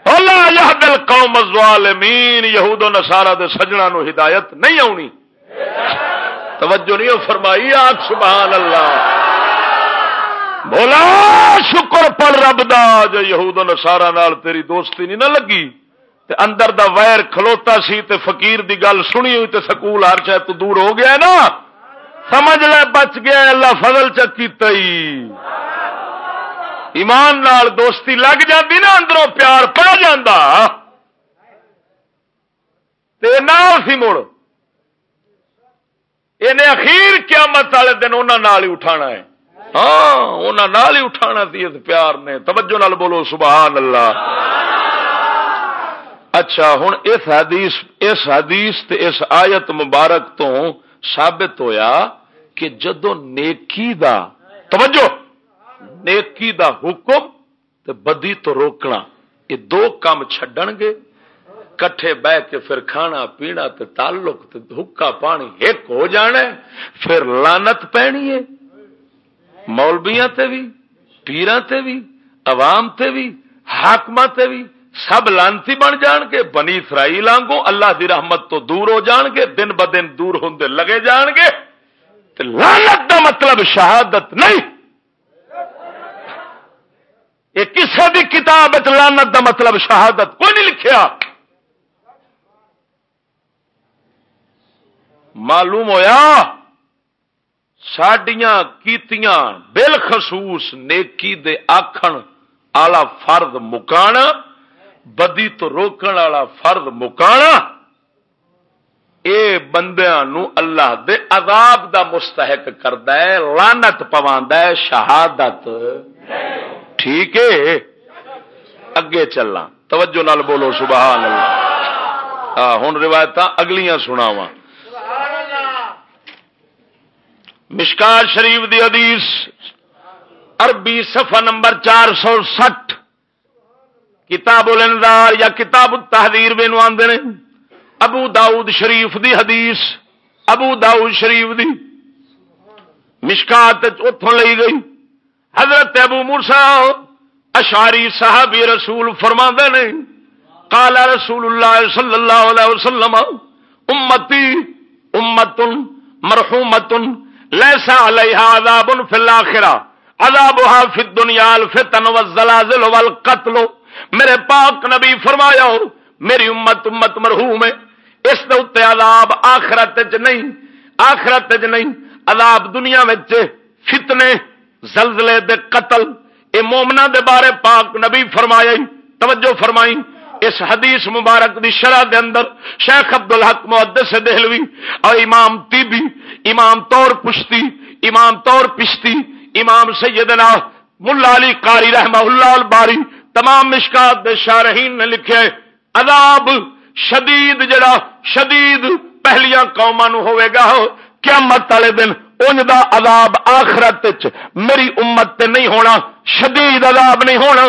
اللہ دل قوم الظالمین، یہود و نصارا دے سجنا نو ہدایت نہیں آنی توجہ نہیں فرمائی آگ سبحان اللہ۔ بولا، شکر پڑ رب دا، جو یہود و نصارا نال تیری دوستی نہیں نہ لگی۔ تے اندر دا ویر کھلوتا سی تے فقیر دی گل سنی ہوئی تے سکول ہر شاید تو دور ہو گیا نا۔ سمجھ لے، بچ گیا اللہ فضل چکی تئی۔ ایمان نال دوستی لگ جاتی نا، اندروں پیار پا جا سی مڑ۔ یہ اخیر قیامت والے دن انہوں ہی اٹھانا ہے۔ ہاں انہوں ہی اٹھانا سی اس پیار نے۔ توجہ نال بولو سبحان اللہ اچھا ہوں اس حدیث اس حدیث تے اس آیت مبارک تو ثابت ہویا کہ جدو نیکی دا، توجہ، نیکی دا حکم تے بدی تو روکنا، یہ دو کام چڈن گے کٹھے بہ کے پھر کھانا پینا تے تعلق تے حکا پانی ایک ہو جانا پھر لانت پینی ہے۔ مولبیاں تے بھی پیران تے بھی، عوام تے بھی حاکم تے بھی سب لانتی بن جان گے۔ بنی اسرائیل آنگو اللہ دی رحمت تو دور ہو جان گے، دن ب دن دور ہوں لگے جان گے۔ لانت دا مطلب شہادت نہیں۔ یہ کسی بھی کتاب لانت دا مطلب شہادت کوئی نہیں لکھیا۔ معلوم ہویا؟ سڈیا کیتیاں بالخصوص نیکی دے آخن آلہ فرد مکانا، بدی تو روکن والا فرد مکانا، اے بندیاں نو اللہ دے عذاب دا مستحق کرد لانت پوا شہادت۔ ٹھیک ہے؟ اگے چلنا توجہ نال بولو، سبحان اللہ۔ ہوں روایت اگلیاں سناواں۔ مشکار شریف دی حدیث، عربی صفحہ نمبر چار سو سٹھ، کتاب الانذار یا کتاب التحذیر بینو آندے نے، ابو داؤد شریف دی حدیث، ابو داؤد شریف دی مشکات اتوں لئی گئی۔ حضرت ابو مرسا اشاری صحابی رسول فرما نے کالا رسول اللہ صلی اللہ علیہ وسلم، امتی امتن مرحومتن لیسا علیہ عذاب فی الاخرہ، عذابها فی الدنیا الفتن والزلازل والقتل۔ میرے پاک نبی فرمایا ہو میری امت امت مرحوم ہے اس دے اوتے عذاب آخرت وچ نہیں، آخرت وچ نہیں، عذاب دنیا وچ فتنے، زلزلے دے قتل۔ اے مومنا دے بارے پاک نبی فرمایا، توجہ فرمائی۔ اس حدیث مبارک دی شرح دے اندر شیخ عبد الحق محدث دہلوی اور امام تیبی امام طور پشتی، امام طور پشتی، امام سیدنا ملا علی قاری رحمہ اللہ الباری، تمام مشکات دے شارحین نے لکھے، عذاب شدید جڑا شدید پہلیاں قوما نو ہوئے گا، قیامت والے دن ان دا عذاب آخرت میری امت تے نہیں ہونا، شدید عذاب نہیں ہونا،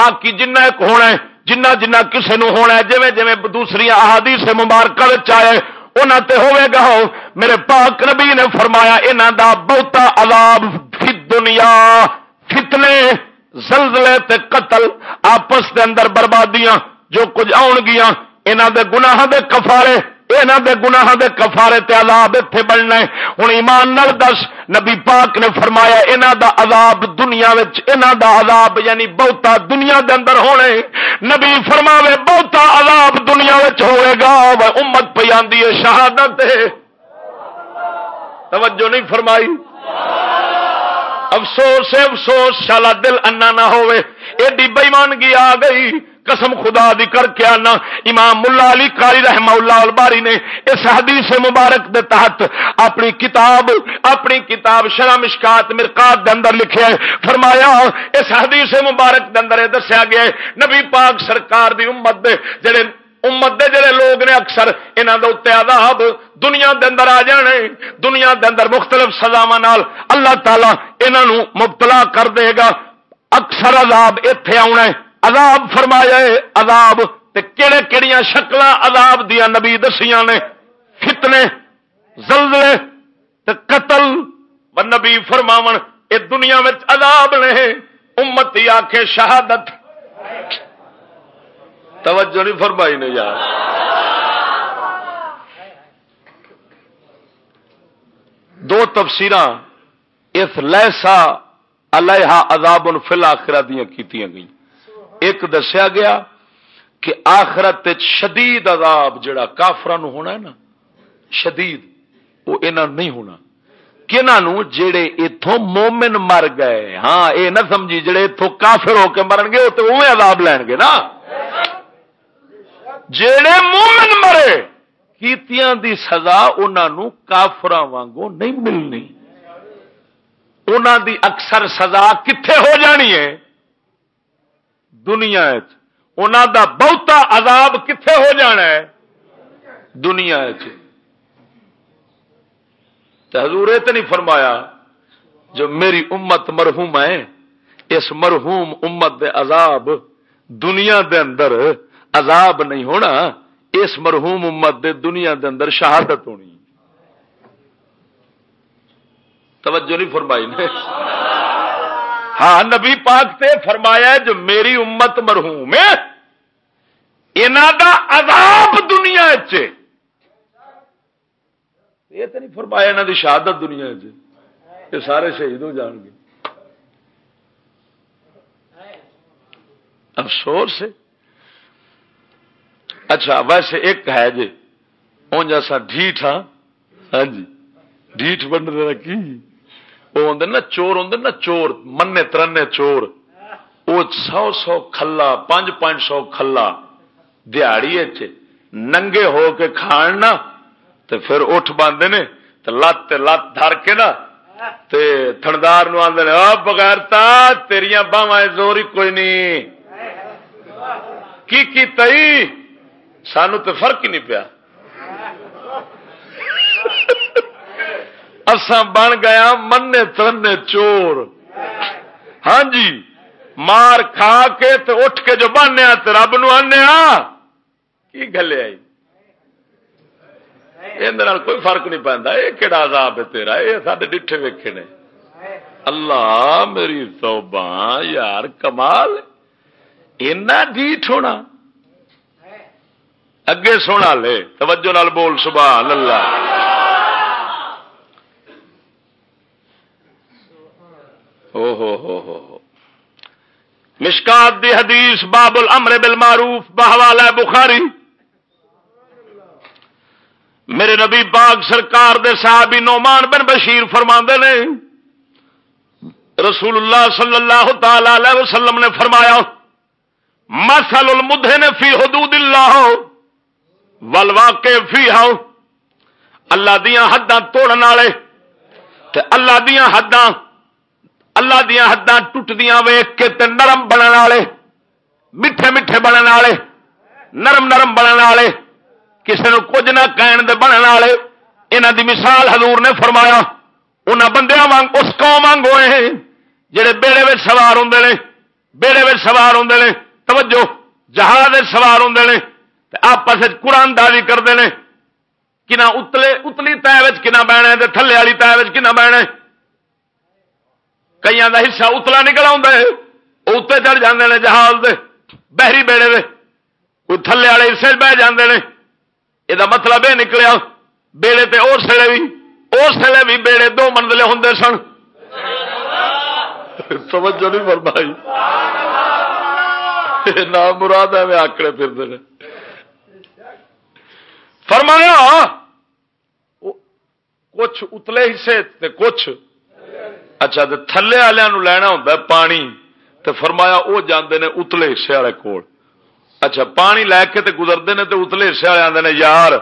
باقی جنہ ایک ہونا ہے جنہ جنہ کسی نو ہونا ہے، جویں جویں دوسری احادیث مبارک چاہے انہاں تے ہوے گا میرے پاک نبی نے فرمایا، انہاں دا بہتا عذاب فی دنیا فتنے، زلزلے تے قتل، آپس دے اندر بربادیاں جو کچھ آن انہوں انہاں دے گناہ دے کفارے یہاں دے گناہ دے کفارے تے عذاب اتنے بننا ہے۔ ہوں ایمان نال دس، نبی پاک نے فرمایا انہاں دا عذاب دنیا وچ دا عذاب یعنی بہتا دنیا دے اندر ہونے نبی فرماوے بہتا عذاب دنیا وچ ہوئے گا امت پہ آندی ہے شہادت۔ توجہ نہیں فرمائی۔ افسوس افسوس، شالا دل انا نہ ہوئے۔ ایڈی بےمانگی آ گئی۔ قسم خدا دی کر کے آنا۔ امام ملا علی کاری رحمہ اللہ الباری نے اس حدیث مبارک دے تحت اپنی کتاب اپنی کتاب شرح مشکات مرکات دے اندر لکھے فرمایا، اس حدیث مبارک دے اندر دسیا گیا ہے، نبی پاک سرکار دی امت دے جڑے، امت دے جڑے لوگ نے اکثر انہاں دے اوتے عذاب دنیا دے اندر آ جانے، دنیا دے اندر مختلف سزاواں نال اللہ تعالی انہاں نو مبتلا کر دے گا۔ اکثر عذاب ایتھے آنا ہے۔ عذاب فرمایا عذاب، تے کہڑے کہڑی شکل عذاب دیا نبی دسیاں نے، فتنے، زلزلے، تے قتل۔ و نبی فرماون، اے دنیا میں عذاب نے امتی آخے شہادت۔ توجہ نہیں فرمائی نے یار۔ دو تفسیر اس لہسا اللہ عذاب فل آخرا دیا کی گئی ایک دسیا گیا کہ آخرت شدید عذاب جڑا کافران ہونا ہے نا، شدید، وہ انہوں نہیں ہونا۔ کنہوں جڑے اتوں مومن مر گئے ہاں یہ نہ سمجھی جڑے اتوں کافر ہو کے مرن گے، وہ تو اوے عذاب لین گے نا۔ جڑے مومن مرے، کیتیاں دی سزا انہوں کافر وانگو نہیں ملنی۔ انہوں دی اکثر سزا کتنے ہو جانی ہے؟ دنیا دا بہتا عذاب کتنے ہو جانا ہے؟ دنیا حضور تو نہیں فرمایا جو میری امت مرحوم ہے، اس مرحوم امت دے عذاب دنیا دے اندر عذاب نہیں ہونا، اس مرحوم امت دے دنیا دے اندر شہادت ہونی۔ توجہ نہیں فرمائی نے۔ ہاں نبی پاک تے فرمایا جو میری امت مرحوم ہے دا عذاب دنیا چ یہ تو نہیں فرمایا انہوں دی شہادت دنیا چ سارے شہید ہو جان گے۔ افسوس ہے۔ اچھا ویسے ایک ہے جی اون جیسا ڈھیٹ ہاں ہاں جی ڈھیٹ بن رہا کی؟ وہ آدھے نا چور ہوں نا چور من ترنے چور۔ وہ سو سو کھلا پانچ پانچ سو کھلا۔ دیہڑی ننگے ہو کے کھان نا تو پھر اٹھ باندھے نے تو لت لت دھر کے نا تے تھندار نو آدھے بغیر تا تیریاں باہم زور ہی کوئی نہیں کی کی تئی سانو تو فرق ہی نہیں پیا۔ اسان بن گیا من ترنے چور۔ ہاں جی مار کھا کے تے اٹھ کے جو بنیا رب نو آنے کی گلے آئی؟ کوئی فرق نہیں پہنتا یہ کہڑا عذاب ہے تیرا؟ یہ سارے ڈٹھے ویکھے نے۔ اللہ میری توبہ یار کمال اینا ڈیٹ ہونا۔ اگے سونا لے توجہ نال بول سبحان اللہ۔ او ہو ہو ہو مشکات دی حدیث باب الامر بالمعروف بحوالہ بخاری۔ میرے نبی پاک سرکار دے صحابی نعمان بن بشیر فرما نے رسول اللہ صلی اللہ تعالی علیہ وسلم نے فرمایا مسل المدے نے فی حدود اللہ ولوا کے فی ہاؤ اللہ دیا حداں توڑ والے اللہ دیا حداں اللہ دیا حداں ٹوٹدیاں ویخ کے تے نرم بننے والے، میٹھے میٹھے بننے والے، نرم نرم بننے والے کسی نے کچھ نہ کہن دے بننے والے۔ یہاں دی مثال حضور نے فرمایا انہوں بندیا وانگ اس قوم وانگ ہوئے ہیں جہے بیڑے میں سوار ہوں نے۔ بیڑے میں سوار ہوں نے۔ توجہ، جہاز سوار ہوں نے۔ آپس قرآن داری کرتے ہیں کنا اتلے، اتلی تہ کنا بہنا ہے تھلے والی تہ کنا بہنا ہے۔ کئی کا حصہ اتلا نکل آتا اتنے چڑھ جاتے ہیں جہاز دے۔ بحری بیڑے دے۔ کوئی تھلے والے حصے بہ جاتے ہیں یہ مطلب یہ نکلیا، بیڑے تے اس ویلے بھی اس ویلے بھی بیڑے دو منزلے ہوں سن۔ توجہ نہیں فرمائی۔ نام مراد ہے، میں آکڑے پھرتے ہیں فرمایا کچھ اتلے حصے تے کچھ اچھا تو تھلے والوں لینا ہوں پانی تو فرمایا وہ جانے نے اتلے حصے والے کول۔ اچھا پانی لے کے گزرتے ہیں تو اتلے حصے والے آتے ہیں یار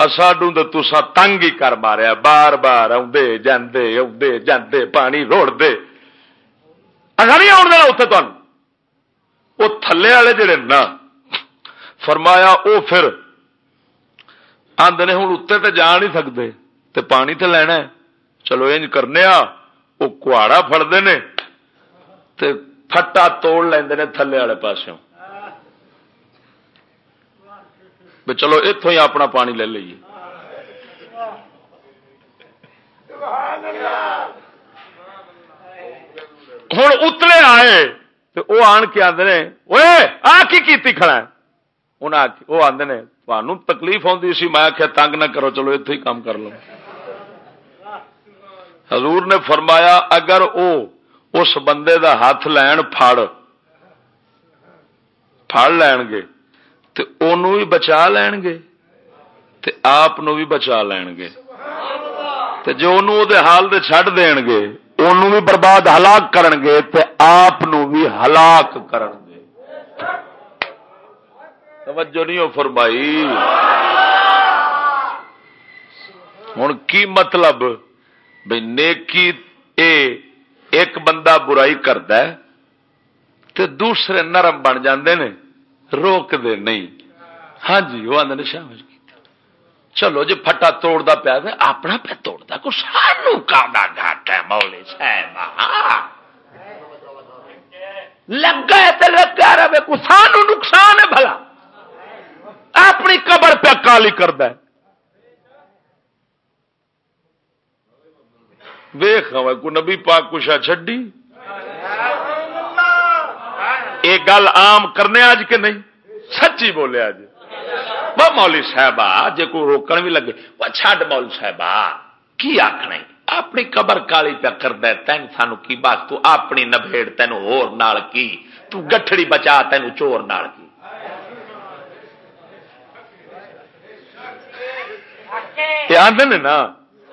ساڈو تو تسا تنگ ہی کر ماریا بار بار آدھے جاندے آدھے جاندے، پانی روڑ دے اچھا نہیں آن دینا اتنے تمہیں وہ تھلے والے جڑے نا فرمایا وہ پھر آدھے ہوں اتنے تو جا نہیں سکتے تو پانی تو لینا چلو یہ کرنے وہ کہاڑا فٹتے ہیں پٹا توڑ لے تھلے والے پاسوں۔ چلو اتوں ہی اپنا پانی لے لیے ہوں اتلے آئے تو وہ آن کے آدھے وہ آ کی کھڑا وہ آدھے نے تمہوں تکلیف آتی سی، میں آخیا تنگ نہ کرو، چلو اتوں ہی کام کر لو۔ حضور نے فرمایا، اگر او اس بندے دا ہاتھ لین پھڑ پھڑ لین گے تو انہوں بھی بچا لین گے، تے آپ بھی بچا لین گے۔ تے جو انہوں دے حال دے چھڑ دین گے انہوں بھی برباد ہلاک کرن گے، تے آپ بھی ہلاک کرن گے۔ توجہ نہیں ہو فرمائی۔ ہوں کی مطلب؟ بھائی نیکی اے ایک بندہ برائی کرد دوسرے نرم بن جاندے نے روک دے نہیں۔ ہاں جی وہ آدھے شام چلو جی پٹا توڑتا پیا اپنا پہ توڑتا کو سانو کا گھٹ ہے مولی صاحب؟ ہاں۔ لگا ہے تو لگا رہے، کو سانو نقصان ہے بھلا۔ اپنی قبر پہ کالی کرد ویخ ہاں کو نبی پاک کشا چڈی یہ گل آم کرنے آج کے نہیں، سچی بولے آج۔ وہ مولی صاحب جی کوئی روکن بھی لگے، وہ چڈ مول صاحب کی آخنا اپنی قبر کالی پیا کرد تین سانو کی بات؟ تو اپنی نبیڑ تین ہو کی، تو گٹھڑی بچا تین چور نال کی۔ آدھے نا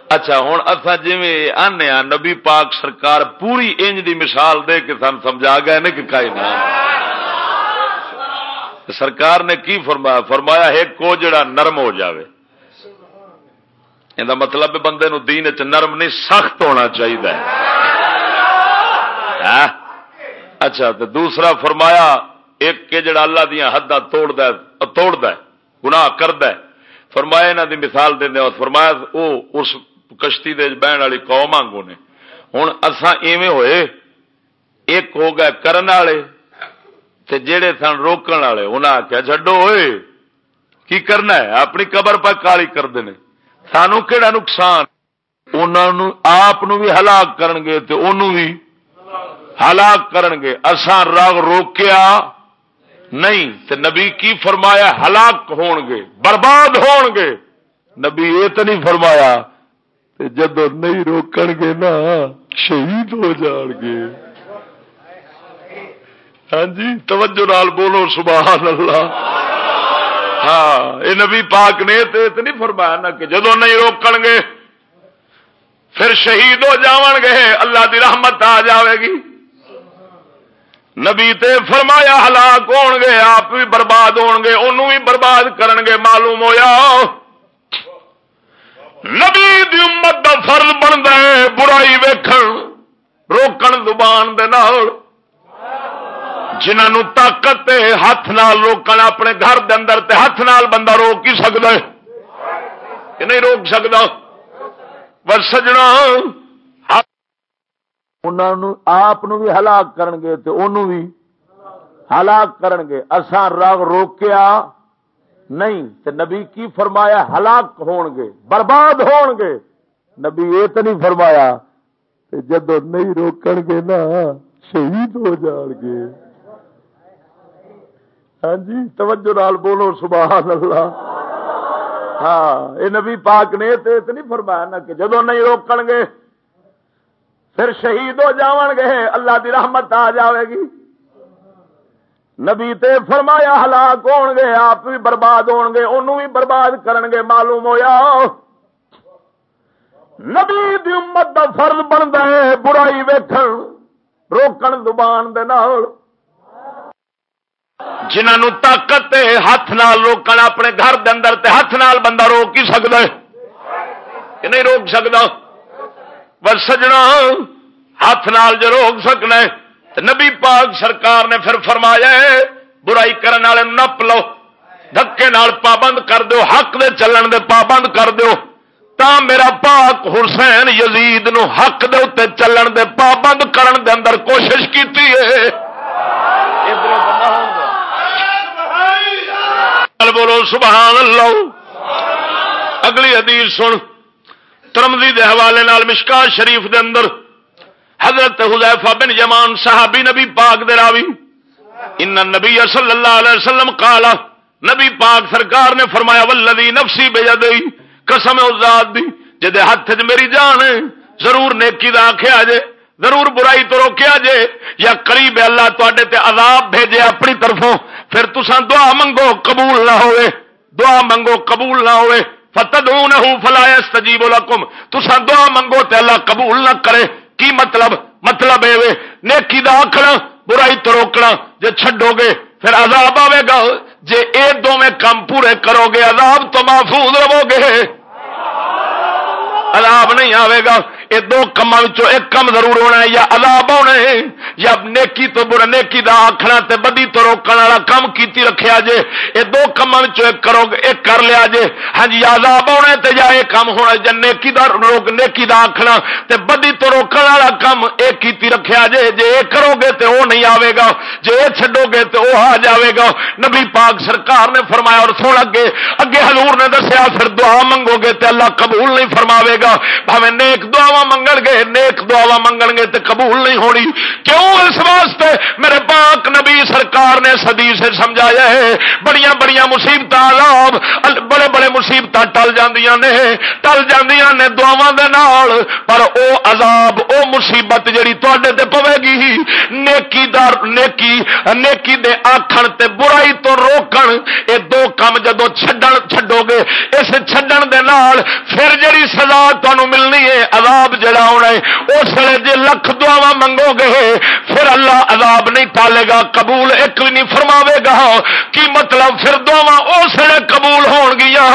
اچھا ہوں اصا جی آنے نبی پاک سرکار پوری انج دی مثال دے کے سن سمجھا گئے نے کہ نہ سرکار نے کی فرمایا فرمایا ہے کو جڑا نرم ہو جاوے۔ یہ مطلب بندے نو دین چ نرم نہیں سخت ہونا چاہیے ہاں؟ اچھا تو دوسرا فرمایا ایک کے جڑا اللہ دیا حداں توڑ توڑ گناہ کرد فرمایا انہوں دی مثال دیں اور فرمایا او اس کشتی دے بہن والی قوم آنگو نے۔ ہوں اصا ایویں ہوئے، ایک ہو گئے کرن والے تے جڑے سن روکن والے۔ انہیں آخیا چڈو ہوئے کی کرنا ہے؟ اپنی قبر پر کالی کرتے ہیں سانو کہڑا نقصان؟ انہوں آپ بھی ہلاک کرن گے تے انہوں بھی ہلاک کرن گے۔ اساں رگ روکیا نہیں تے نبی کی فرمایا ہلاک ہون گے، برباد ہون گے۔ نبی یہ تو نہیں فرمایا جدو نہیں روکن گے نا، شہید ہو جان گے۔ ہاں جی توجہ نال بولو، سبحان اللہ۔ ہاں یہ نبی پاک نے تو نہیں فرمایا نا کہ جدو نہیں روکن گے، پھر شہید ہو جاون گے، اللہ دی رحمت آ جاوے گی۔ نبی تے فرمایا ہلاک ہون گے، آپ بھی برباد ہون گے انہوں بھی برباد کرن گے، معلوم ہویا۔ نبی دی امت دا فرض بنتا ہے، برائی ویکھن روکن زبان دے نال۔ جنہوں طاقت ہاتھ نال روکن، اپنے گھر دے اندر تے ہاتھ نال بندہ روک ہی سکتا ہے۔ کہ نہیں روک سکتا پر سجنا۔ آپ بھی ہلاک کرن گے تے انہوں بھی ہلاک کرن گے۔ اساں رگ روکیا۔ نہیں تے نبی کی فرمایا ہلاک ہون گے، برباد ہون گے۔ نبی یہ تو نہیں فرمایا جدو نہیں روکن گے نا، شہید ہو جان گے۔ ہاں جی توجہ نال بولو، سبحان اللہ۔ ہاں یہ نبی پاک نے تو نہیں فرمایا نا کہ جدو نہیں روکن گے، پھر شہید ہو جاون گے، اللہ دی رحمت آ جاوے گی۔ نبی تے فرمایا ہلاک ہون گے آپ بھی برباد ہون گے انہوں بھی برباد کرن گے معلوم ہویا؟ نبی دی امت دا فرض بنتا ہے برائی ویکھن، روکن زبان دے نال۔ جنہوں طاقت ہاتھ نال روکن، اپنے گھر دے اندر تے ہاتھ نال بندہ روک ہی سکتا ہے۔ کہ نہیں روک سکتا پر سجنا، ہاتھ نال جو روک سکنا نبی پاک سرکار نے پھر فرمایا برائی کرنے والے نپ لو۔ دھکے نال پابند کر دو حق دے چلن دے پابند کر دو تا میرا پاک حسین یزید نو حق دے اتنے چلن دے پابند کرن دے اندر کوشش کی بولو، سبحان اللہ۔ اگلی حدیث سن۔ ترمزی دے حوالے نال مشکا شریف دے اندر حضرت حذیفہ بن یمان صحابی نبی پاک دے راوی۔ ان نبی صلی اللہ علیہ وسلم قالا نبی پاک سرکار نے فرمایا، والذی نفسی بیدئی قسم اس ذات دی، جدے ہاتھ چ میری جان ہے، ضرور نیکی دا آخیا جے، ضرور برائی تو روکیا جے، یا قریب اللہ تے تے عذاب بھیجے اپنی طرفوں، پھر تسا دعا منگو قبول نہ ہوئے، دعا منگو قبول نہ ہوئے فتدعونه فلا يستجيب لكم تسا دعا منگو تے اللہ قبول نہ کرے۔ کی مطلب؟ مطلب اے نیکی دا آکھنا، برائی تو روکنا۔ جے چھڈو گے، پھر عذاب آئے گا۔ جے اے دو کام پورے کرو گے، عذاب تو محفوظ رہو گے۔ عذاب نہیں آئے گا۔ یہ دو کما ایک کم ضرور ہونا ہے، یا عذاب ہونا ہے، یا نیکی تو برا نیکی دا آخنا تے بدی تو روکن والا کم کیتی رکھیا جے۔ یہ دو کما ایک کرو گے، ایک کر لیا جے۔ ہاں جی عذاب ہونا تے یا یہ کم ہونا جے نیکی دا روک نیکی دا آخنا تے بدی تو روکن والا کم ایک کیتی رکھیا جے۔ جے یہ کرو گے تے وہ نہیں آئے گا۔ جے یہ چھڈو گے تے وہ آ جاوے گا۔ نبی پاک سرکار نے فرمایا اور سن اگے اگے حضور نے دسیا، پھر دعا منگو گے تے اللہ قبول نہیں فرماوے گا۔ بھاوے نیک دعا منگن گے، نیک دعا منگن گے تے قبول نہیں ہونی۔ کیوں اس واسطے؟ میرے پاک نبی سرکار نے سدی سے سمجھایا ہے، بڑیاں بڑیاں مصیبت عذاب، بڑے بڑے مصیبت ٹل جاندیاں نے، ٹل جاندیاں نے دعاواں دے نال۔ پر او عذاب، او مصیبت جڑی تواڈے تے پوے گی۔ نیکی دار نیکی نیکی دے آکھن تے برائی تو روکن، اے دو کام جدو چھڈن، چھڈو گے، اس چھڈن دے نال پھر جڑی سزا تانوں ملنی ہے، عذاب عذاب جڑا ہونا ہے، اس ویلے جے لکھ دعاواں منگو گے پھر اللہ عذاب نہیں ٹالے گا، قبول ایک بھی نہیں فرماوے گا۔ کی مطلب پھر دعواں اس ویلے قبول ہون گیا،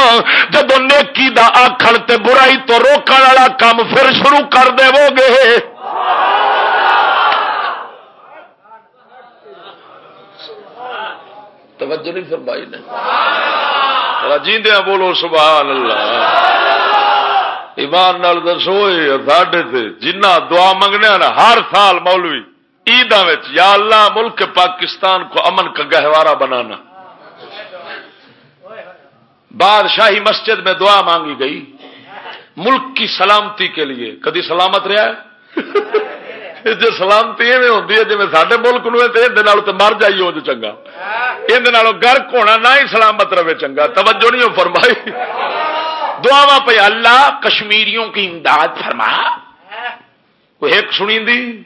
جدو نیکی دا آکھن تے برائی تو روکن والا کام پھر شروع کر دے گے۔ توجہ نہیں فرمائی نے۔ جیندیا بولو سبحان اللہ۔ ایمان نال دسو ساڈے جنہ دعا منگنے نا ہر سال مولوی عید یا اللہ ملک پاکستان کو امن کا گہوارہ بنانا۔ بادشاہی مسجد میں دعا مانگی گئی۔ ملک کی سلامتی کے لیے۔ کدی سلامت رہا ہے؟ [LAUGHS] جی سلامتی ایویں ہوتی ہے جی سارے ملک نو تو مر جائیے وہ چنگا۔ یہ گرک ہونا نہ ہی سلامت رہے چنگا۔ توجہ نہیں فرمائی۔ دعوا پہ اللہ کشمیریوں کی امداد فرما۔ کوئی ایک سنی جی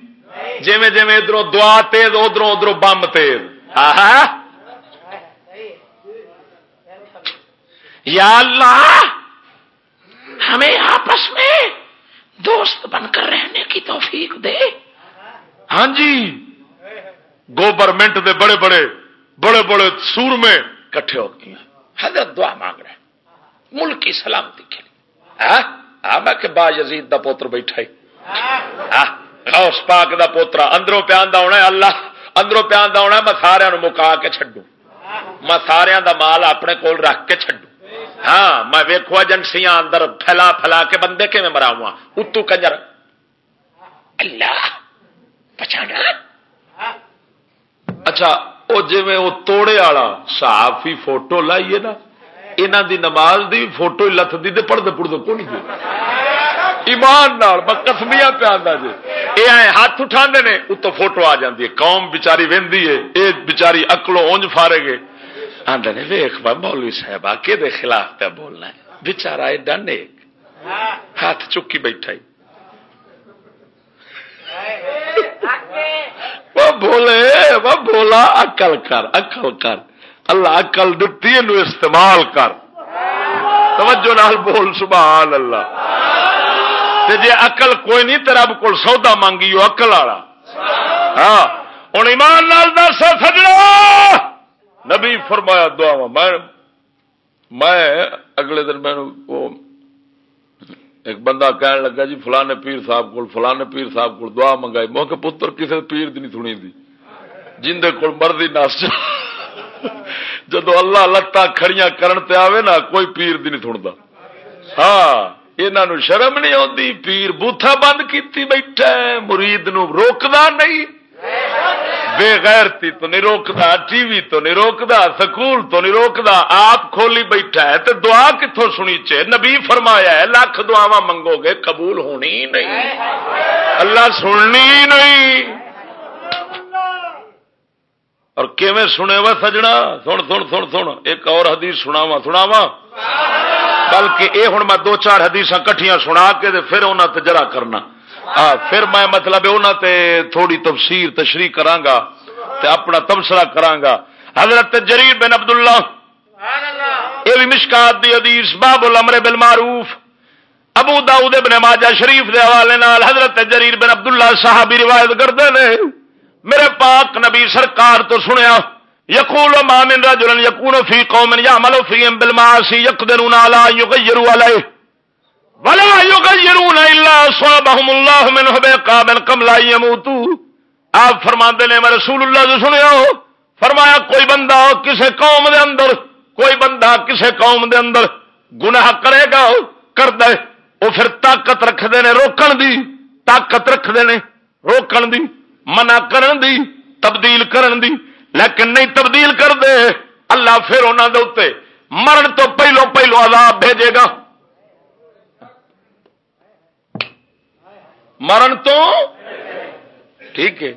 جی ادھر دعا تیز ادھر ادھر بم تیز۔ یا اللہ، ہمیں آپس میں دوست بن کر رہنے کی توفیق دے۔ ہاں جی۔ گورنمنٹ دے بڑے بڑے بڑے بڑے سور میں کٹھے ہو گئے۔ حضرت دعا مانگ رہے ہیں۔ ملک کی سلامتی کے لیے ہاں؟ ہاں، میں کہ با یزید دا پوتر بیٹھا ہی ہاں، غوث پاک دا پوترا اندروں پہ آندا ہونا ہے اللہ، اندروں پہ آندا ہونا ہے، میں سارے مکا کے چھڈوں۔ میں سارے دا مال اپنے کول رکھ کے چھڈوں۔ ہاں میں ویکو ایجنسیاں اندر پھیلا پھیلا کے بندے کے میں مراوا اتو کنجر۔ اللہ پچھانا اچھا وہ جی وہ توڑے والا صاف ہی فوٹو لائیے نا۔ یہاں دی نماز دی فوٹو لت دی پڑھتے پڑھتے کون جی؟ ایمان کسمیا پیا جی۔ یہ ہاتھ اٹھا نے اتو فوٹو آ جاتی ہے۔ قوم بچاری وہدی ہے یہ بچاری اکلو اونج فارے گے۔ آدھے نے ویخ با مولوی صاحب کے دے خلاف پہ بولنا ہے۔ بچارا ایڈا نیک ہاتھ چکی بیٹھا ہی۔ وہ بولے وہ بولا اکل کر اکل کر۔ اللہ اکل دتی استعمال کر۔ توجہ نال بول، سبحان اللہ۔ تے جی اقل کوئی نہیں تو رب کو سودا مانگی وہ اقل والا۔ ہاں۔ ہوں ایمان نال دس سجنا۔ نبی فرمایا دعا میں میں اگلے دن میں ایک بندہ کہنے لگا جی فلانے پیر صاحب کو فلانے پیر صاحب کو دعا منگائی۔ موقع پتر کسی پیر دی نہیں سنی دی۔ جن دے کول مرضی نس جدو اللہ لتا کھڑیاں کرن تے آوے نا، کوئی پیر دی نہیں سنتا ہاں یہ شرم نہیں آتی پیر بوتھا بند کیتی بیٹھا مرید نو روکدا نہیں۔ بے غیرتی تو نہیں روکتا ٹی وی تو نہیں روکتا سکول تو نہیں روکتا آپ کھولی بیٹھا ہے تو دعا کتوں سنی چے نبی فرمایا ہے، لاکھ دعا منگو گے، قبول ہونی نہیں۔ اللہ سننی نہیں۔ اور کیویں سنے وا سجنا؟ سن سن سن سن۔ ایک اور حدیث سناوا سناوا بلکہ اے ہوں میں دو چار حدیث کٹھیاں سنا کے پھر انہوں تجرا کرنا۔ پھر میں مطلب تے تھوڑی تفسیر تشریح کرانگا تے اپنا تبصرہ کرانگا حضرت جریر بن عبداللہ۔ یہ بھی مشکات دی حدیث باب الامر بالمعروف۔ ابو داؤد ابن ماجہ شریف دے حوالے نال حضرت جریر بن عبداللہ صحابی روایت کرتے ہیں میرے پاک نبی سرکار تو سنیا، یقول ما من رجل یکون فی قوم یعمل فیہم بالمعاصی یقدرون علی یغیروا علیہ۔ ولا یغیرون الا سوابہم اللہ من بے قابل کملا یموتو۔ آپ فرما نے، میں رسول اللہ جو سنیا ہو فرمایا، کوئی بندہ کسے قوم دے اندر، کوئی بندہ کسے قوم دے اندر گناہ کرے گا، کر دے۔ وہ پھر طاقت رکھتے ہیں روکن دی، طاقت رکھتے ہیں روکن دی۔ منع کرن دی، تبدیل کرن دی، لیکن نہیں تبدیل کر دے اللہ پھر انہوں دے اتنے مرن تو پہلو پہلو عذاب بھیجے گا۔ مرن تو ٹھیک ہے،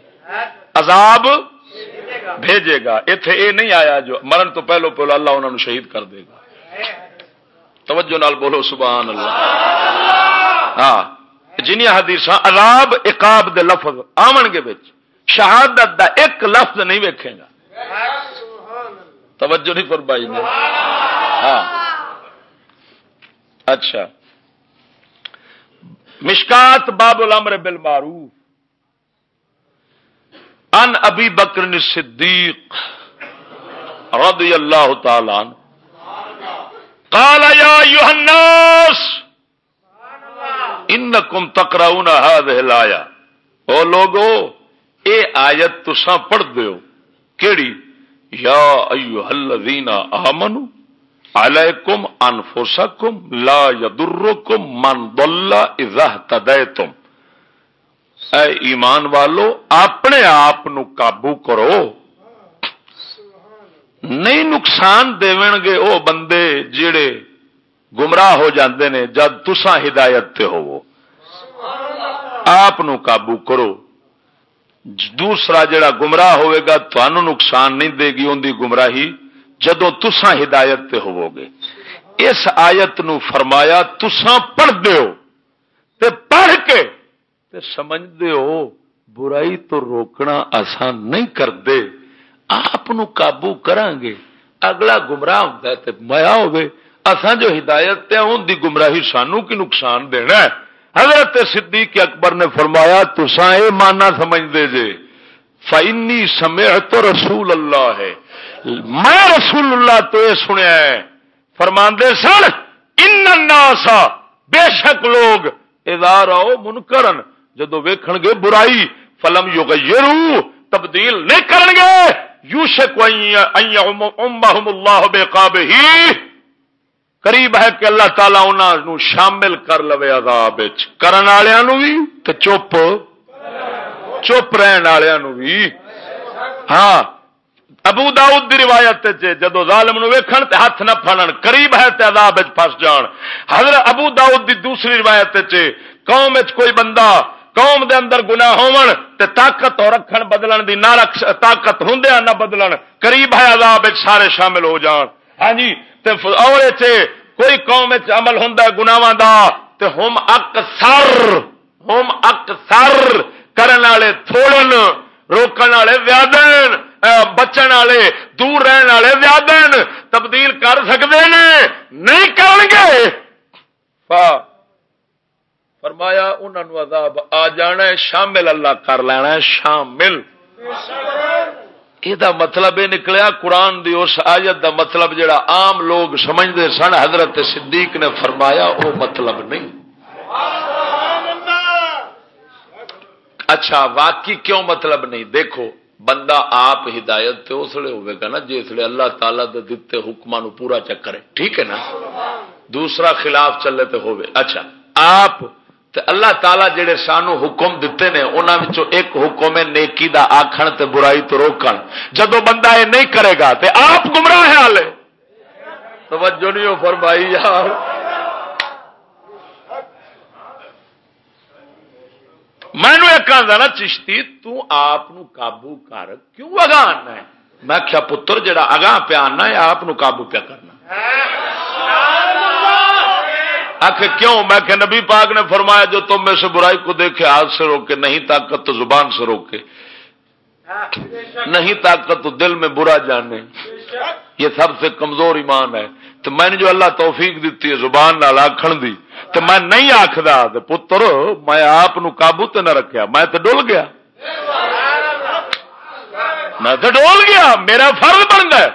عذاب بھیجے گا۔ اتے یہ نہیں آیا جو مرن تو پہلو پہلو اللہ انہوں نے شہید کر دے گا۔ توجہ نال بولو سبحان اللہ۔ ہاں۔ جنیا حدیث عذاب اقاب دے لفظ آمن کے بچ شہادت دا ایک لفظ نہیں ویکھے گا۔ توجہ نہیں فرمائی نے۔ ہاں۔ اچھا۔ مشکات باب الامر بالمعروف۔ ان ابی بکر صدیق رضی اللہ تعالی قال یا ایوہ الناس! انکم تقرؤون هذه الایا او لوگو، اے آیت تساں پڑھ دیو۔ کیڑی؟ یا ایوہ الذین آمنو علیکم انفسکم لا یضرکم من ضل اذا اهتدیتم۔ اے ایمان والو، اپنے آپ قابو کرو۔ نہیں نقصان گے او بندے جڑے گمراہ ہو جاندے نے جد تسا ہدایت تے ہو آپ قابو کرو۔ دوسرا جڑا گمراہ ہوئے گا تو نقصان نہیں دے گی ان دی گمراہی جدو تسا ہدایت تے ہوو گے۔ اس آیت نو فرمایا تسا پڑھ دیو تے پڑھ کے تے سمجھ ہو، برائی تو روکنا آسان نہیں کرتے آپ قابو کران گے اگلا گمراہ ہوتا ہے میا ہوسان جو ہدایت ہے ان دی گمراہی سانو کی نقصان دینا ہے۔ حضرت صدیق اکبر نے فرمایا تسا یہ ماننا سمجھتے جے۔ فائنی سمے تو رسول اللہ ہے میں رسول اللہ تو یہ سنیا ہے۔ فرماندے سن ان بے شک لوگ ادار آؤ منکرن جدو ویکھن گے برائی، فلم یوگ تبدیل نہیں کرن گے یوشک اللہ بے قاب ہی قریب ہے کہ اللہ تعالی انہوں شامل کر لو عذاب کرن والوں بھی تو چپ۔ چپ رہن والوں بھی ہاں۔ ابو داؤد دی روایت جدو ظالم نو ویکھن تے ہاتھ نہ پھڑن، قریب ہے تے عذاب پھس جان۔ حضرت ابو داؤد دی دوسری روایت قوم کوئی بندہ قوم دے اندر گنا طاقت اور رکھن بدلن دی نہ رکھ، طاقت ہوں نہ بدلن، قریب ہے عذاب سارے شامل ہو جان۔ ہاں جی۔ تے اور کوئی قوم عمل ہوں گناواں دا، تے ہم اکثر ہم اکثر کرن والے تھوڑن، روکن والے زیادہ بچن والے، دور رہن والے زیادہ تبدیل کر سکتے ہیں نہیں کرن گے۔ فرمایا انہوں عذاب آ جانا ہے، شامل اللہ کر لینا ہے شامل۔ یہ مطلب یہ نکلیا قرآن دی اس آیت دا مطلب جڑا عام لوگ سمجھتے سن، حضرت صدیق نے فرمایا، وہ مطلب نہیں۔ اچھا واقعی کیوں مطلب نہیں؟ دیکھو، بندہ آپ ہدایت اس لیے ہوئے گا نا، جس لیے اللہ تعالی دے دیتے حکمان پورا چکرے ٹھیک ہے نا؟ دوسرا خلاف چلے تو ہوئے۔ اچھا آپ تے اللہ تعالی جڑے سانو حکم دیتے نے انہوں ایک حکم ہے نیکی دا آخر تے برائی تو روکن۔ جدو بندہ یہ نہیں کرے گا تے آپ گمراہ ہے ہالے توجہ نہیں ہو فرمائی یار۔ مینو ایک آدھا نا، چشتی، تو آپ قابو کر۔ کیوں اگاں آنا ہے؟ میں کیا پتر، جڑا اگاں پہ آنا ہے، آپ قابو پہ کرنا۔ آخ کیوں؟ میں کہ نبی پاک نے فرمایا جو تم میں سے برائی کو دیکھے، ہاتھ سے روکے، نہیں طاقت تو زبان سے روکے۔ نہیں طاقت تو دل میں برا جانے۔ یہ سب سے کمزور ایمان ہے۔ تو میں نے جو اللہ توفیق دیتی ہے، زبان نال آخن دی، تو میں نہیں آخر پتر، میں آپ قابو تو نہ رکھا میں تو ڈول گیا۔ میں تو ڈول گیا، میرا فرض بن گیا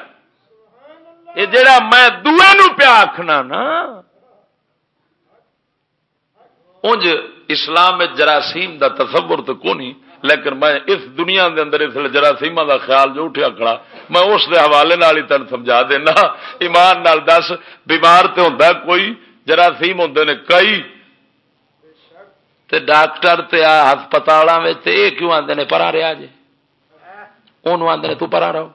یہ جڑا میں دوے نو پیا آخنا نا انج اسلام جراثیم دا تصور تو کو نہیں لیکن میں اس دنیا دے اندر اس جراثیم دا خیال جو اٹھیا کھڑا، میں اس دے حوالے نال ہی تین سمجھا دینا۔ ایمان نال دس، بیمار تے ہوندا کوئی، جراثیم ہوندے نے کئی۔ تے ڈاکٹر تے ہسپتالاں وچ اے کیوں آندے نے، پرا رہیا جی اونوں آندے نے، تو پرا رہو۔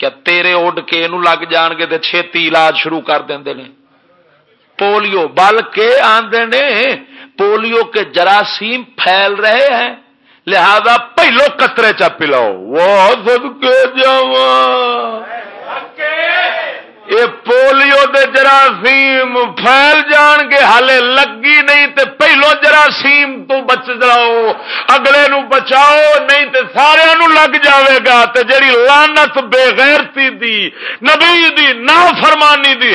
کیا تیرے اڈ کے اینو لگ جان گے تے چھتی علاج شروع کر دیندے نے؟ پولیو بلکہ آندے نے پولیو کے جراثیم پھیل رہے ہیں۔ لہذا پہلو قطرے چا پلاؤ۔ وہ کے یہ پولیو دے جراثیم پھیل جان گے ہالے لگی نہیں تے پہلو جراثیم تو بچ جاؤ۔ اگلے نو بچاؤ، نہیں تے سارے نو لگ جاوے گا۔ تے جڑی لانت بے غیرتی دی، نبی دی نا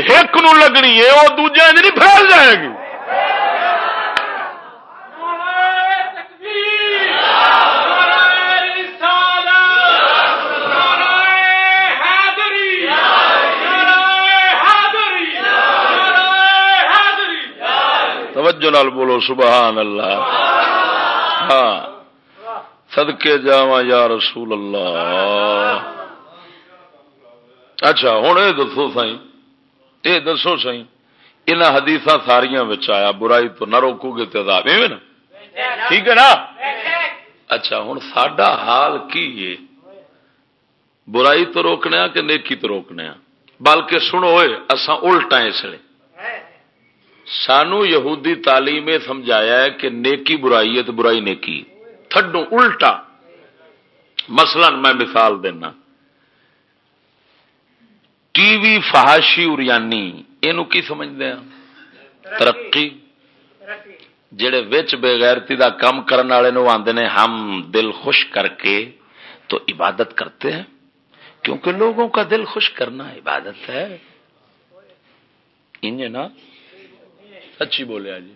فرمانی دی ہک نو لگنی ہے وہ دوجے نہیں پھیل جائے گی۔ توجہ نال بولو، سبحان اللہ۔ ہاں۔ سدکے جاوا یا رسول اللہ۔ اچھا ہوں یہ دسو سائی یہ دسو سائی ان حدیث ساریا آیا، برائی تو نہ روکو گے تو نا؟ ٹھیک ہے نا؟ اچھا ہوں سڈا حال کی ہے؟ برائی تو روکنے کہ نیکی تو روکنے بلکہ سنو اصا الٹا اس لیے سانو یہودی تعلیم سمجھایا ہے کہ نیکی برائی ہے تو برائی نیکی تھڈو الٹا۔ مثلا میں مثال دینا۔ ٹی وی فہاشی اریانی یہ سمجھتے ہیں؟ ترقی۔ جڑے وچ بےغیرتی دا کم کرنے والے نو آدھے نے ہم دل خوش کر کے تو عبادت کرتے ہیں؟ کیونکہ لوگوں کا دل خوش کرنا عبادت ہے۔ انجے نا؟ اچھی بولیا جی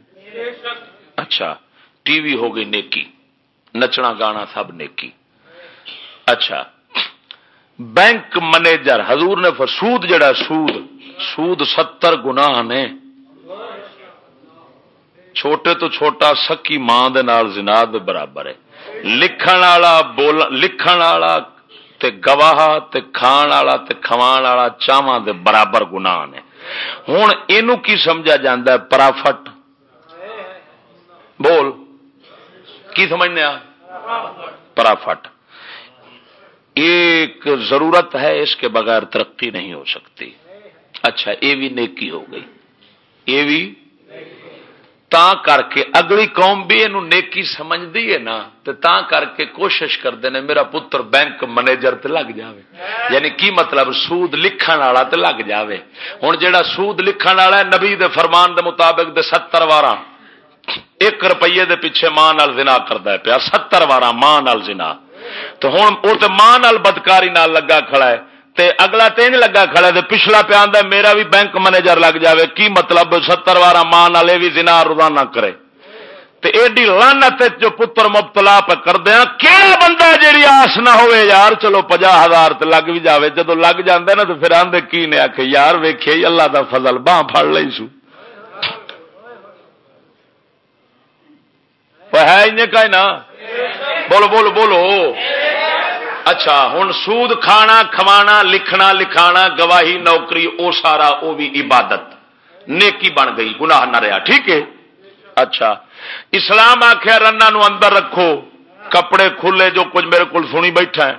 اچھا ٹی وی ہو گئی نیکی نچنا گانا سب نیکی۔ اچھا بینک مینیجر حضور نے سود جڑا سود سود ستر گنا نے۔ چھوٹے تو چھوٹا، سکی ماں دے نال زنا دے برابر ہے۔ لکھن والا، بول، لکھن والا تے گواہ، تے کھان والا تے کھوان والا چاواں دے برابر گناہ نے۔ ہوں یہ کی سمجھا جا پرافٹ۔ بول، کی سمجھنے پرافٹ۔ ایک ضرورت ہے، اس کے بغیر ترقی نہیں ہو سکتی۔ اچھا یہ بھی نیکی ہو گئی۔ یہ بھی تا کر کے اگلی قوم بھی یہ نیکی سمجھتی ہے نا تو تا کر کے کوشش کرتے ہیں میرا پتر بینک مینیجر تے لگ جاوے۔ یعنی کی مطلب؟ سود لکھن والا تے لگ جاوے۔ ہوں جہاں سود لکھن والا ہے، نبی دے فرمان دے مطابق دے ستر وارا۔ ایک روپیے دے پیچھے ماں نال زنا کرتا ہے پیا، ستر وارا ماں نال زنا۔ تو ہوں وہ تو ماں نال بدکاری نال لگا کھڑا ہے تے اگلا تین لگا کھڑا تے پچھلا پہ آدھا میرا بھی بینک مینیجر لگ جاوے، کی مطلب؟ ستر وارا ماں والے بھی زنا روزانہ کرے۔ تے ایڈی لانت جو پتر مبتلا پہ کر دیا کہڑا بندہ جیڑی آس نہ ہوئے یار، چلو پجا ہزار تے لگ بھی جاوے۔ جدو لگ جاندے نا، تو پھر آندے کی نے آخ یار ویکھے اللہ دا فضل باہ پھڑ لئی سو۔ ہے کا نا؟ بولو بولو بولو۔ اچھا ہوں سود کھانا، کھوانا، لکھنا، لکھانا، گواہی، نوکری، او سارا، او بھی عبادت۔ نیکی بن گئی، گناہ نہ رہا ٹھیک ہے؟ اچھا۔ اسلام آخیا رنا نو اندر رکھو۔ کپڑے کھلے، جو کچھ میرے کو سنی بیٹھا ہے۔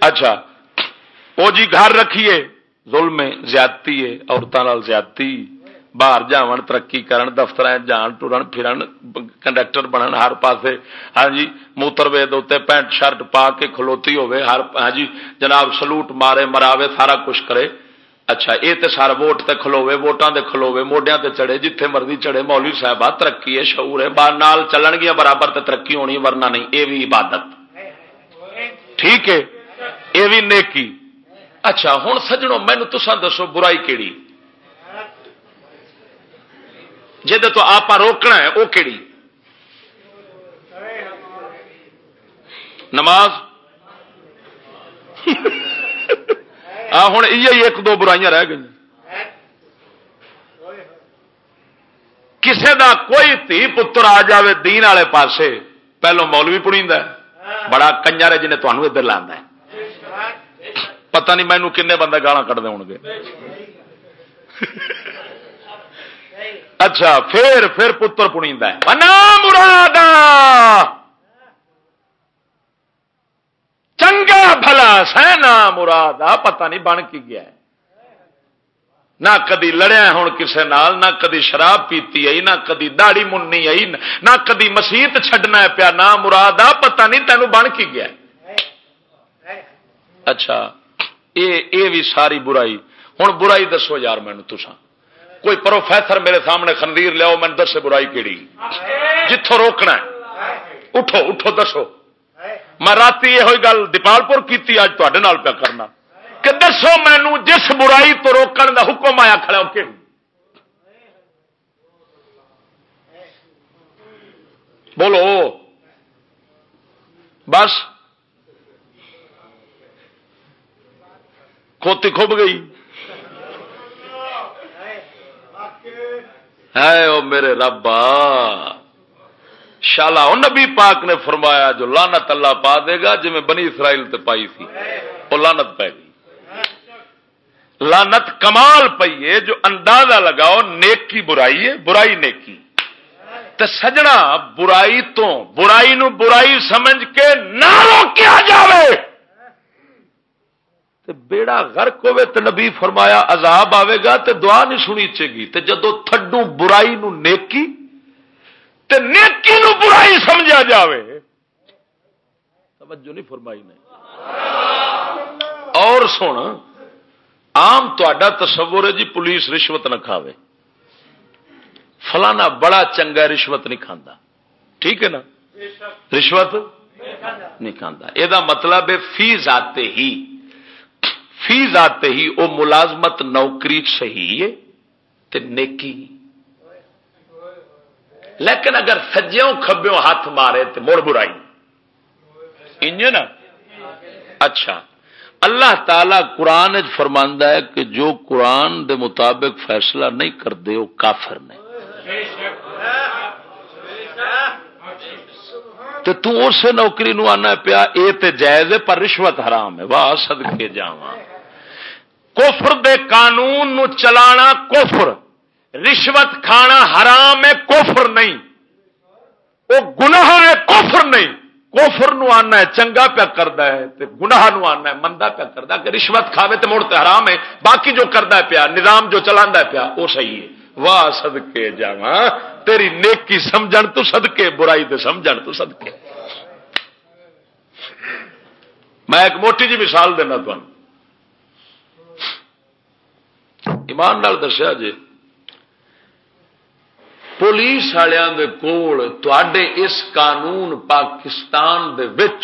اچھا۔ وہ جی گھر رکھیے ظلم زیادتی ہے عورتوں زیادتی۔ باہر جان ترقی کرن دفتر جان ٹرن پھرن کنڈکٹر بنن ہر پاسے ہاں جی موتر وے پینٹ شرٹ پا کے کھلوتی ہوے ہر ہاں جی جناب سلوٹ مارے مراوے سارا کچھ کرے اچھا یہ تو سارا ووٹ تے کھلوے ووٹاں دے کھلوے موڈیا تے چڑھے جتھے مرضی چڑھے مولوی صاحب ترقی ہے شعور ہے بار نال چلن گیا برابر تے ترقی ہونی ورنہ نہیں یہ بھی عبادت ٹھیک ہے یہ بھی نیکی اچھا ہوں سجنوں مینو تسا دسو برائی کیڑی جہد تو آپ روکنا ہے وہ کہڑی نماز؟ ہوں یہ ایک دو برائیاں رہ گئی کسے دا کوئی تھی پتر آ جائے دین والے پاسے، پہلو مولوی پڑی بڑا کنجر ہے جنہیں تمہیں ادھر لانا پتہ نہیں مینو کنے بندے گالا کٹتے ہو گے اچھا پھر پھر پتر پڑی مراد چنگا بھلا سہنا مراد آ پتا نہیں بن کی گیا نہ کدی لڑیا ہوں کسے نال، نہ کدی شراب پیتی آئی، نہ کدی داڑی مننی آئی، نہ کدی مسیت چھڈنا پیا۔ نہ مراد آ پتا نہیں تینوں بن کی گیا اچھا اے بھی ساری برائی۔ ہوں برائی دسو یار مینو تسا کوئی پروفیسر میرے سامنے خندیر لیاؤ میں دس برائی کہڑی جتوں روکنا اٹھو اٹھو، دسو۔ میں رات یہ گل دیپال پور کی اج تے پیا کرنا۔ کہ دسو مینو جس برائی تو روکن دا حکم آیا کھڑا کہ بولو۔ بس۔ کھوتی کھب گئی۔ ہے او میرے ربا۔ شالا نبی پاک نے فرمایا، جو لانت اللہ پا دے گا جی میں بنی اسرائیل تے پائی تھی وہ لانت پی گئی۔ لانت کمال پی ہے، جو اندازہ لگاؤ نیک کی برائی ہے، برائی نیکی۔ تے سجنا برائی تو، برائی نو برائی سمجھ کے نہ روکیا جاوے۔ تے بیڑا غرق ہوے تے نبی فرمایا عذاب آئے گا تے دعا نہیں سنی چے گی۔ تے جدو تھڈو برائی نو نیکی تے نیکی نو برائی سمجھا جاوے۔ توجہ نہیں فرمائی نے۔ اور سن، عام تا تصور ہے جی پولیس رشوت نہ کھاوے۔ فلانا بڑا چنگا رشوت نہیں کھانا ٹھیک ہے نا؟ رشوت نہیں کھانا یہ مطلب ہے فیس آتے ہی۔ فیس آتے ہی وہ ملازمت نوکری صحیح ہے تے نیکی۔ لیکن اگر سجیوں کبیوں ہاتھ مارے تو مڑ برائی۔ انجن اچھا۔ اللہ تعالی قرآن فرماندہ ہے کہ جو قرآن دے مطابق فیصلہ نہیں کرتے وہ کافر نے۔ تو تس نوکری نو آنا پیا، اے تے جائز ہے پر رشوت حرام ہے۔ واہ سد کے جا کوفر دے قانون نو چلانا کوفر رشوت کھانا حرام ہے کوفر نہیں۔ وہ گناہ ہے کوفر نہیں۔ کوفر نو آنا ہے، چنگا پیا کرتا ہے تے گناہ نو آنا ہے، مندا پیا کرتا کہ رشوت کھاوے تے مڑتے حرام ہے، باقی جو کرتا ہے پیا، نظام جو چلا ہے پیا، وہ صحیح ہے۔ واہ سدکے جا تیری نیکی سمجھن تو سدکے برائی تے سمجھن تو سدکے میں ایک موٹی جی مثال دینا تمہیں ایمان نال دسیا جی پولیس والوں کے کول تے اس قانون پاکستان دے وچ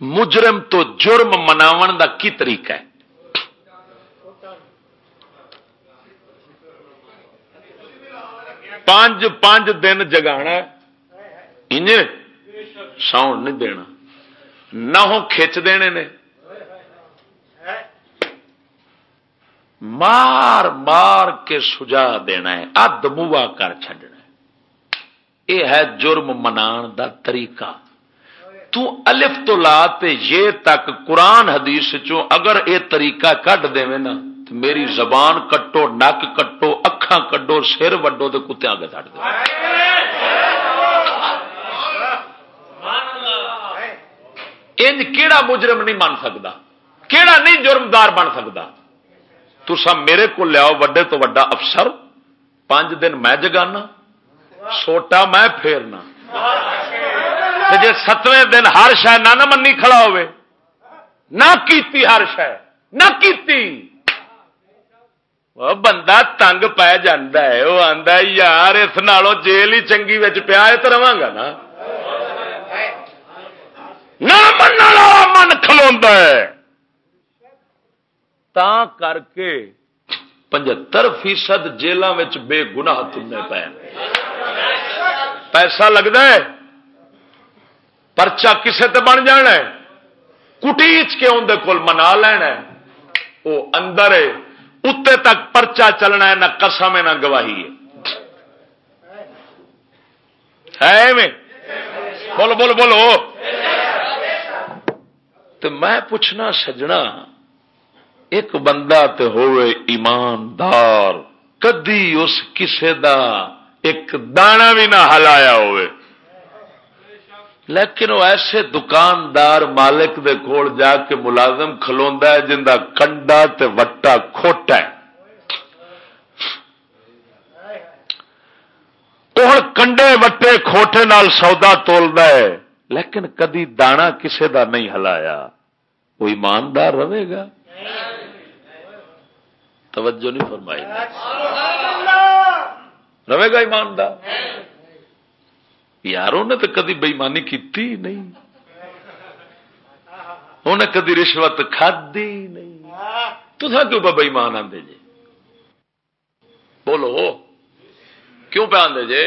مجرم تو جرم مناو دا کی طریقہ ہے؟ پانچ پانچ دن جگا ساؤنڈ نہیں دینا۔ نہ ہو کھچ دینے نے۔ مار مار کے سجا دینا ہے اد بوا کر چڈنا یہ ہے جرم منان دا طریقہ۔ تو الف تو لا تے یہ تک قرآن حدیث چو اگر اے طریقہ کٹ دے نا، تو میری زبان کٹو، نک کٹو، اکھاں کڈو، سر وڈو تو کتے آگے چڑھ دو انج کیڑا مجرم نہیں من سکتا کیڑا نہیں جرمدار بن سکتا تسا میرے کو لیاؤ وڈے تو وڈا افسر پانچ دن میں جگانا، سوٹا میں پھیرنا۔ جی ستویں دن ہر شہ نہ منی کھڑا ہوئے، نہ کیتی ہر شہ نہ کیتی۔ بندہ تنگ پی جا وہ آتا یار اس نالوں جیل ہی چنگی پیا تو رہا گا نا۔ نہ من من کھلوا تا کر کے پچہتر فیصد جیلوں میں بے گنا تمنے پے پیسہ لگتا ہے پرچا کسے تے بن جانا ہے کٹیچ کے اندر کول منا لینا ہے وہ اندر ہے اتنے تک پرچا چلنا ہے نہ قسم ہے نہ گواہی ہے ہے بولو بولو بولو تو میں پوچھنا سجنا ایک بندہ تے ہوئے ایماندار، کدی اس کسے دا ایک دانا بھی نہ ہلایا ہوئے لیکن وہ ایسے دکاندار مالک دے کول جا کے ملازم کھلوا ہے جن کنڈا تے وٹا کھوٹا ہے۔ ہوں کنڈے وٹے کھوٹے نال سودا تولتا ہے، لیکن کدی دانا کسے دا نہیں ہلایا۔ وہ ایماندار رہے گا۔ توجہ نہیں فرمائی۔ رہے گا ایماندار یار انہیں تو کدی بےمانی کی نہیں۔ انہیں کدی رشوت کھدی نہیں۔ تھا کیوں پہ بےمان آدھے جی بولو۔ کیوں پہ آدھے جے؟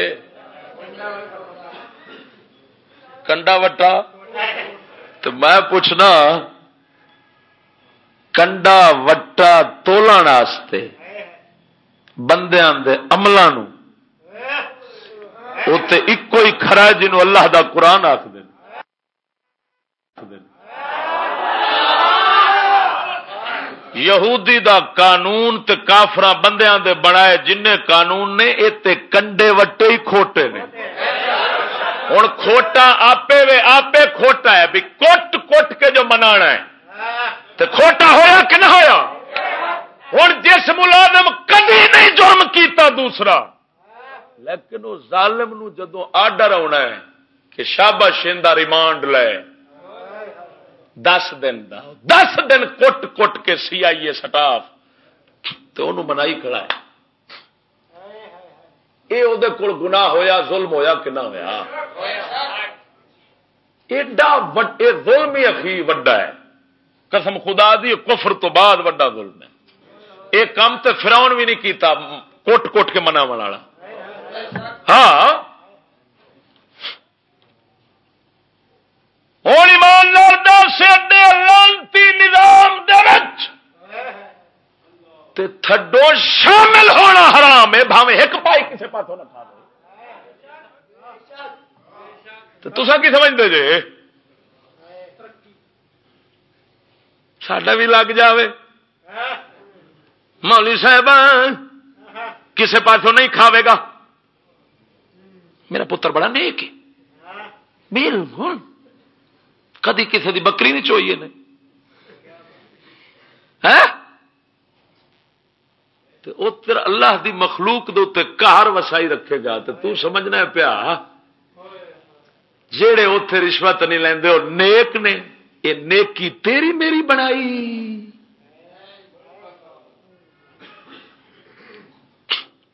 کنڈا وٹا۔ تو میں پوچھنا کنڈا وٹا تولن بندیاں دے عملوں اتنے ہی خرا جنوں اللہ دا قرآن آخ یہودی دا قانون تے کافر بندیاں دے بنائے جن قانون نے یہ کنڈے وٹے ہی کھوٹے نے ہوں کھوٹا آپ آپ کھوٹا ہے بھی کوٹ کوٹ کے جو منا ہے تو کھوٹا ہویا کہ نہ ہویا؟ ہوں جس ملازم کدی نہیں جرم کیتا دوسرا۔ لیکن وہ ظالم نو جدو آڈر آنا ہے کہ شابا شیندہ ریمانڈ لے۔ دس دن دا۔ دس دن کٹ کٹ کے سی آئی اے سٹاف تو انہوں منائی کھڑا ہے۔ یہ وہ کول گنا ہویا، ظلم ہویا کہ نہ ہوا ایڈا ظلم ہی اخی وڈا ہے۔ قسم خدا دی، کفر تو بعد وڈا ظلم ہے۔ یہ کام تو فراؤن بھی نہیں کیتا، کوٹ کوٹ کے منا والا۔ ہاں۔ ہوں ایمان لانتی نظام تھڈو شامل ہونا حرام ہے بھاوے ایک پائی کسی پاس نہ کھا تو تسا کی سمجھتے جی ساڈا بھی لگ جاوے مولی صاحب کسی پاسوں نہیں کھاوے گا میرا پتر بڑا نیک ہے بالکل کدی کسی کی بکری نہیں چوئیے نے اللہ دی مخلوق دے کار وسائی رکھے گا تو تو سمجھنا پیا جہے اتے رشوت نہیں لیندے اور نیک نے یہ نیکی تیری میری بنائی۔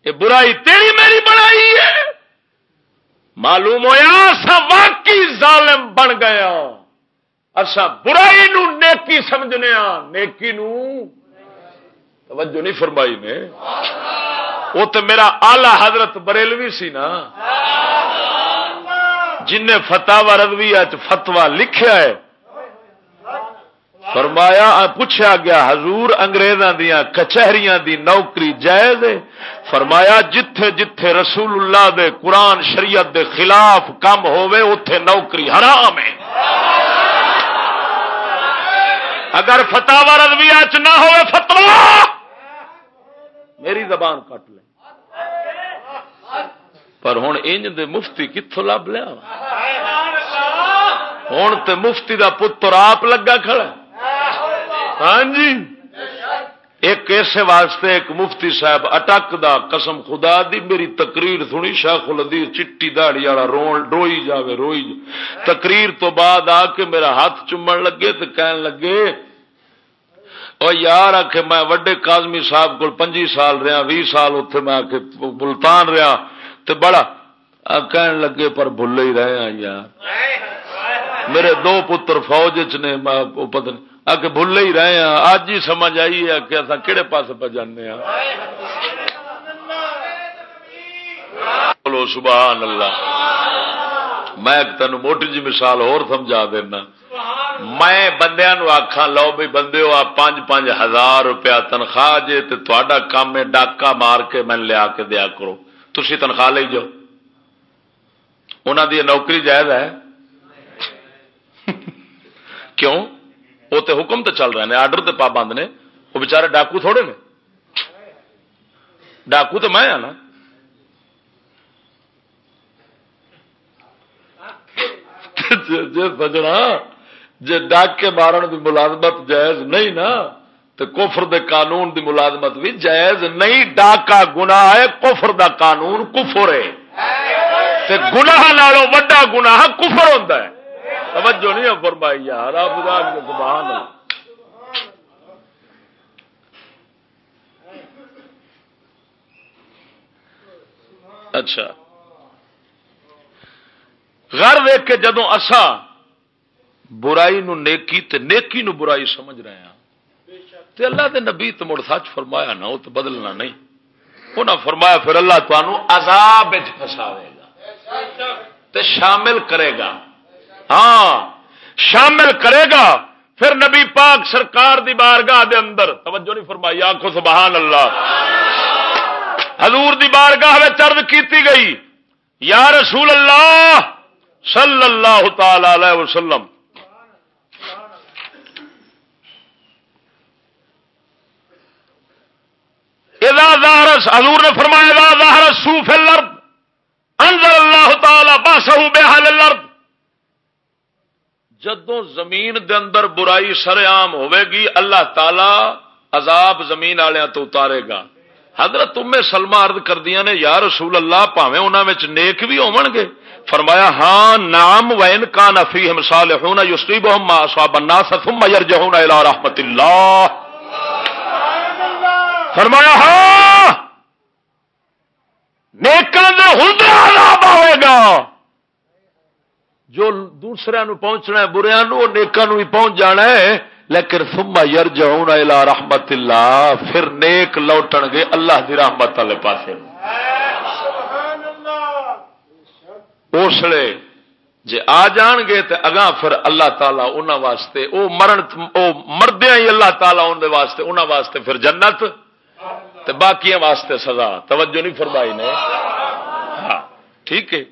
یہ برائی تیری میری بنائی ہے۔ معلوم ہوا سا واقعی ظالم بن گیا ہاں۔ اصا برائی نو نیکی سمجھنے ہاں۔ نیکی نو توجہ نہیں فرمائی نے۔ وہ تو میرا آلہ حضرت بریلوی سی نا۔ جن فتح رضوی فتوا لکھیا ہے۔ فرمایا پوچھا گیا، حضور انگریزاں دیا کچہریاں دی نوکری جائز فرمایا، جتھے جتھے رسول اللہ دے قرآن شریعت دے خلاف کم ہوئے اتے نوکری حرام ہے۔ اگر فتح رضویہ چ نہ ہوئے فتوا میری زبان کٹ لے۔ پر ہوں انج دے مفتی کتوں لب لیا؟ ہوں تے مفتی دا پتر آپ لگا کھڑا ہاں جی۔ ایک ایسے واسطے ایک مفتی صاحب اٹک دا قسم خدا دی میری تقریر سنی شاخ الدی چٹی دہڑی والا روئی جاوے، روئی تقریر تو بعد آ کے میرا ہاتھ چومن لگے تو کہن لگے اور یار آ میں وڈے کازمی صاحب کو پنجی سال رہا بھی سال اتنے میں آ کے ملتان رہا تو بڑا کہن لگے پر بھلے ہی رہے ہیں یار۔ میرے دو پتر فوج چ نے پتہ نہیں۔ آ کے بھول ہی رہے ہیں۔ اج ہی سمجھ آئی ہے کہ اصا کہڑے پاس پہ جانے ہاں بولو سبحان اللہ۔ میں تین موٹی جی مثال اور سمجھا دینا۔ میں بندیا آخا لو بھی بندے آ پانچ پانچ ہزار روپیہ تنخواہ جے تا کام ہے ڈاکا مار کے میں لیا کے دیا کرو تھی تنخواہ لے جاؤ۔ انہوں دی نوکری جائز ہے؟ [LAUGHS] کیوں؟ وہ تو حکم تو چل رہے ہیں، آرڈر تو پابند نے۔ وہ بچارے ڈاکو تھوڑے نے۔ ڈاکو تو میں ہاں نا۔ جی سجنا جی ڈاک کے مارن کی ملازمت جائز نہیں نا تو کفر دے قانون دی ملازمت بھی جائز نہیں۔ ڈاکا گنا ہے، کفر دا قانون کفر ہے۔ گناہ نالوں وڈا گناہ کفر ہوتا ہے۔ توجہ نہیں فرمائی، یار، آپ زبان اچھا۔ گھر ویک کے جدو اصا برائی نو نیکی تے نیکی نو برائی سمجھ رہے ہیں۔ تے اللہ دے نبی تو مڑ سچ فرمایا نا وہ تو بدلنا نہیں۔ انہیں فرمایا، پھر اللہ تمہوں عذاب فساوے گا۔ تے شامل کرے گا۔ ہاں شامل کرے گا۔ پھر نبی پاک سرکار دی بارگاہ دے اندر، توجہ نہیں فرمائی آخو سبحان اللہ۔ حضور دی بارگاہ میں چرد کیتی گئی، یا رسول اللہ صلی اللہ تعالی علیہ وسلم۔ حضور نے فرمایا ظاہر سوف الارض، انزل اللہ تعالی باسہ بحال الارض جدو زمین دے اندر برائی سر عام ہوے گی، اللہ تعالی عذاب زمین والوں تو اتارے گا۔ حضرت تمے سلما ارد کردیا نے، یا رسول اللہ پاوے انہوں نیک بھی ہون گے؟ فرمایا ہاں نام وین کا نفی ہم سال ہونا یوسری بہم بنا ستم میئر جہون رحمت اللہ۔ فرمایا ہاں نیکان عذاب آئے گا۔ جو دوسرے نو پہنچنا ہے بریا نو نیکان بھی پہنچ جانا ہے، لیکن ثم یرجعون الى رحمت اللہ، پھر نیک لوٹن گے، اللہ دی رحمت والے پاسے۔ اسلے جی آ جان گے تو اگاں پھر اللہ تعالیٰ انہوں واسطے، او مرن او مردیا ہی اللہ تعالیٰ ان واسطے انہوں واسطے پھر جنت، تے باقی واسطے سزا۔ توجہ نہیں فرمائی نے؟ ہاں ٹھیک ہے۔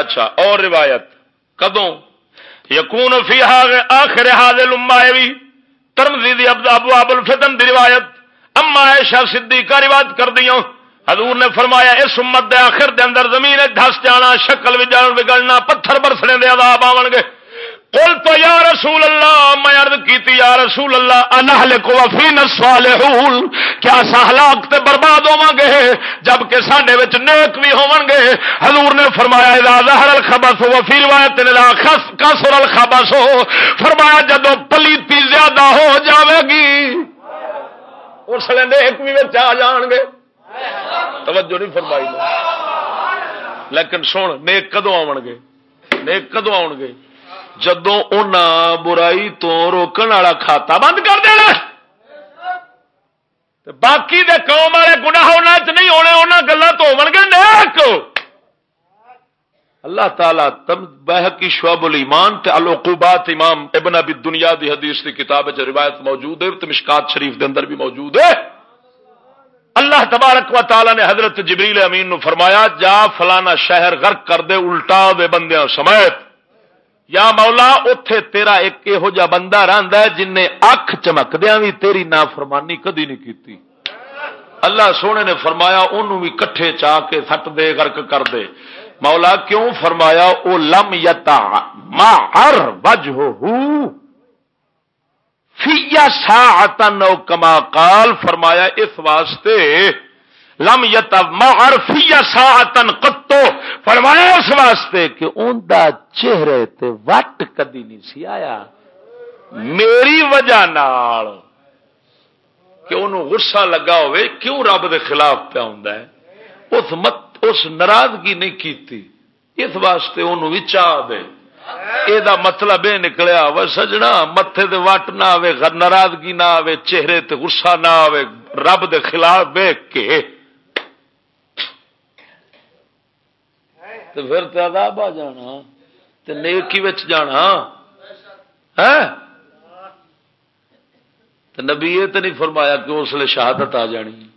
اچھا اور روایت۔ کدوں یقون فی آخر حاضر بھی ترمزی دی ابو ابو الفتن دی روایت۔ اما عائشہ صدیقہ روایت کر دیوں حضور نے فرمایا، اس امت دے آخر دے اندر زمین دھس جانا، شکل بھی بگڑنا پتھر برسنے دے عذاب آون گے قل تو یا رسول اللہ، میں عرض کیتی یا رسول اللہ انہل کو وفین الصالحون کیا سہلاک تے برباد ہوواں گے جبکہ ساڈے وچ نیک بھی ہون گے حضور نے فرمایا، اذا ظهر الخبث وفي روایت، اذا خس، کسر الخبث، فرمایا، جدو پلیتی زیادہ ہو جاوے گی اس لیے نیک بھی وچ آ جان گے توجہ نہیں فرمائی۔ لیکن سن، نیک کدو آن گے نیک کدو آن گے جدو ان برائی تو روکن والا کھاتا بند کر دینا۔ باقی دے قوم والے گنا چ نہیں ہونے انہوں گلا تو ہو نیک۔ اللہ تعالیٰ تم بحقی شعب الایمان تے العقوبات امام ابن ابی دنیا دی حدیث دی کتاب چ روایت موجود ہے مشکات شریف دے اندر بھی موجود ہے۔ اللہ تبارک و تعالی نے حضرت جبریل امین نو فرمایا، جا فلانا شہر غرق کر دے، الٹا دے بندیاں سمیت۔ یا مولا اتے تیرا ایک یہو جا بندہ رہندا ہے جن نے اکھ چمکدیاں بھی تیری نافرمانی کدی نہیں کیتی۔ اللہ سونے نے فرمایا انہوں بھی کٹھے چاہ کے سٹ دے، غرق کر دے۔ مولا، کیوں فرمایا؟ او لم یتا ما ہر وجہ فیا ساعتن کما قال، فرمایا، اس واسطے لم یت مہر فیا ساعتن فرمایا اس واسطے کہ اون چہرے تے وٹ کدی نہیں سی آیا۔ میری وجہ نال کہ انہوں غصہ لگا ہوئے، کیوں رب دے خلاف پہ ہوندا ہے؟ اس مت، اس ناراضگی نہیں کیتی۔ اس واسطے انہوں بھی چاہ دے۔ یہ مطلب یہ نکلیا وہ سجنا متے دے وٹ نہ آئے ناراضگی نہ آئے چہرے تے غصہ نہ آئے رب دے خلاف ویک کے۔ پھر تعداد آ جانا، تے نیکی وچ جانا۔ ہاں؟ ہے نبی یہ تو نہیں فرمایا کہ اس لیے شہادت آ جانی۔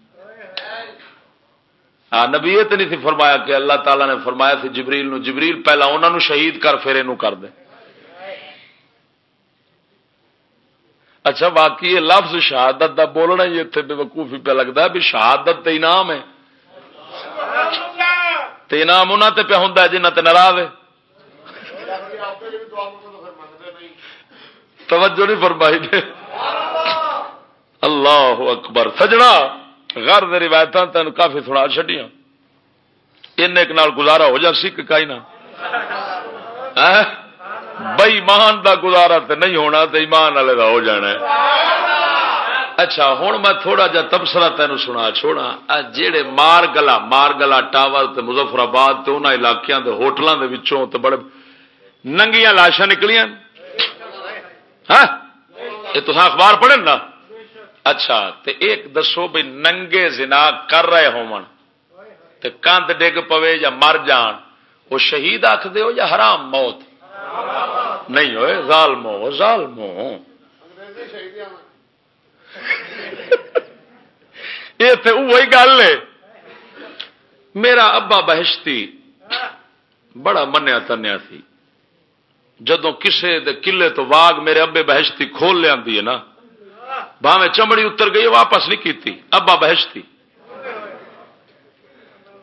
ہاں نبی یہ تو نہیں تھی فرمایا کہ اللہ تعالیٰ نے فرمایا تھی جبریل نو، جبریل پہلا انہوں نے شہید کر، پھر یہ کر دے۔ اچھا باقی یہ لفظ شہادت دا بولنا ہی اتنے بے وقوفی پہ لگتا ہے بھی شہادت تو انعام ہے۔ تو انعام انہوں تے پہ ہوں جنہ تے ناراض ہے۔ توجہ نہیں فرمائی نے۔ اللہ اکبر۔ سجنا غر روایت تین کافی سنا چڈیا ان ایک نال گزارا ہو جا، سکھ کئی نہ۔ ہاں؟ بئی مان دا گزارا تو نہیں ہونا تو ایمان والے کا ہو جانا اچھا ہوں میں تھوڑا جا تبصرہ تین سنا چھوڑا جہے مار گلا مار گلا ٹاور مظفر آباد علاقوں کے ہوٹلوں کے بڑے ننگیاں لاشاں نکلیاں۔ ہاں؟ یہ تو اخبار پڑھے نا اچھا تے ایک دسو بھی ننگے زنا کر رہے ہو کند ڈگ پوے یا مر جان۔ وہ شہید آخ دے ہو یا حرام موت؟ نہیں ہوئے ظالمو ظالمو یہ تو وہی گل ہے۔ میرا ابا بہشتی بڑا منیا تنیا سی۔ جدو کسے دے کلے تو واگ میرے ابے بہشتی کھول لیا ہے نا باہیں چمڑی اتر گئی واپس نہیں کیتی۔ ابا بہشتی۔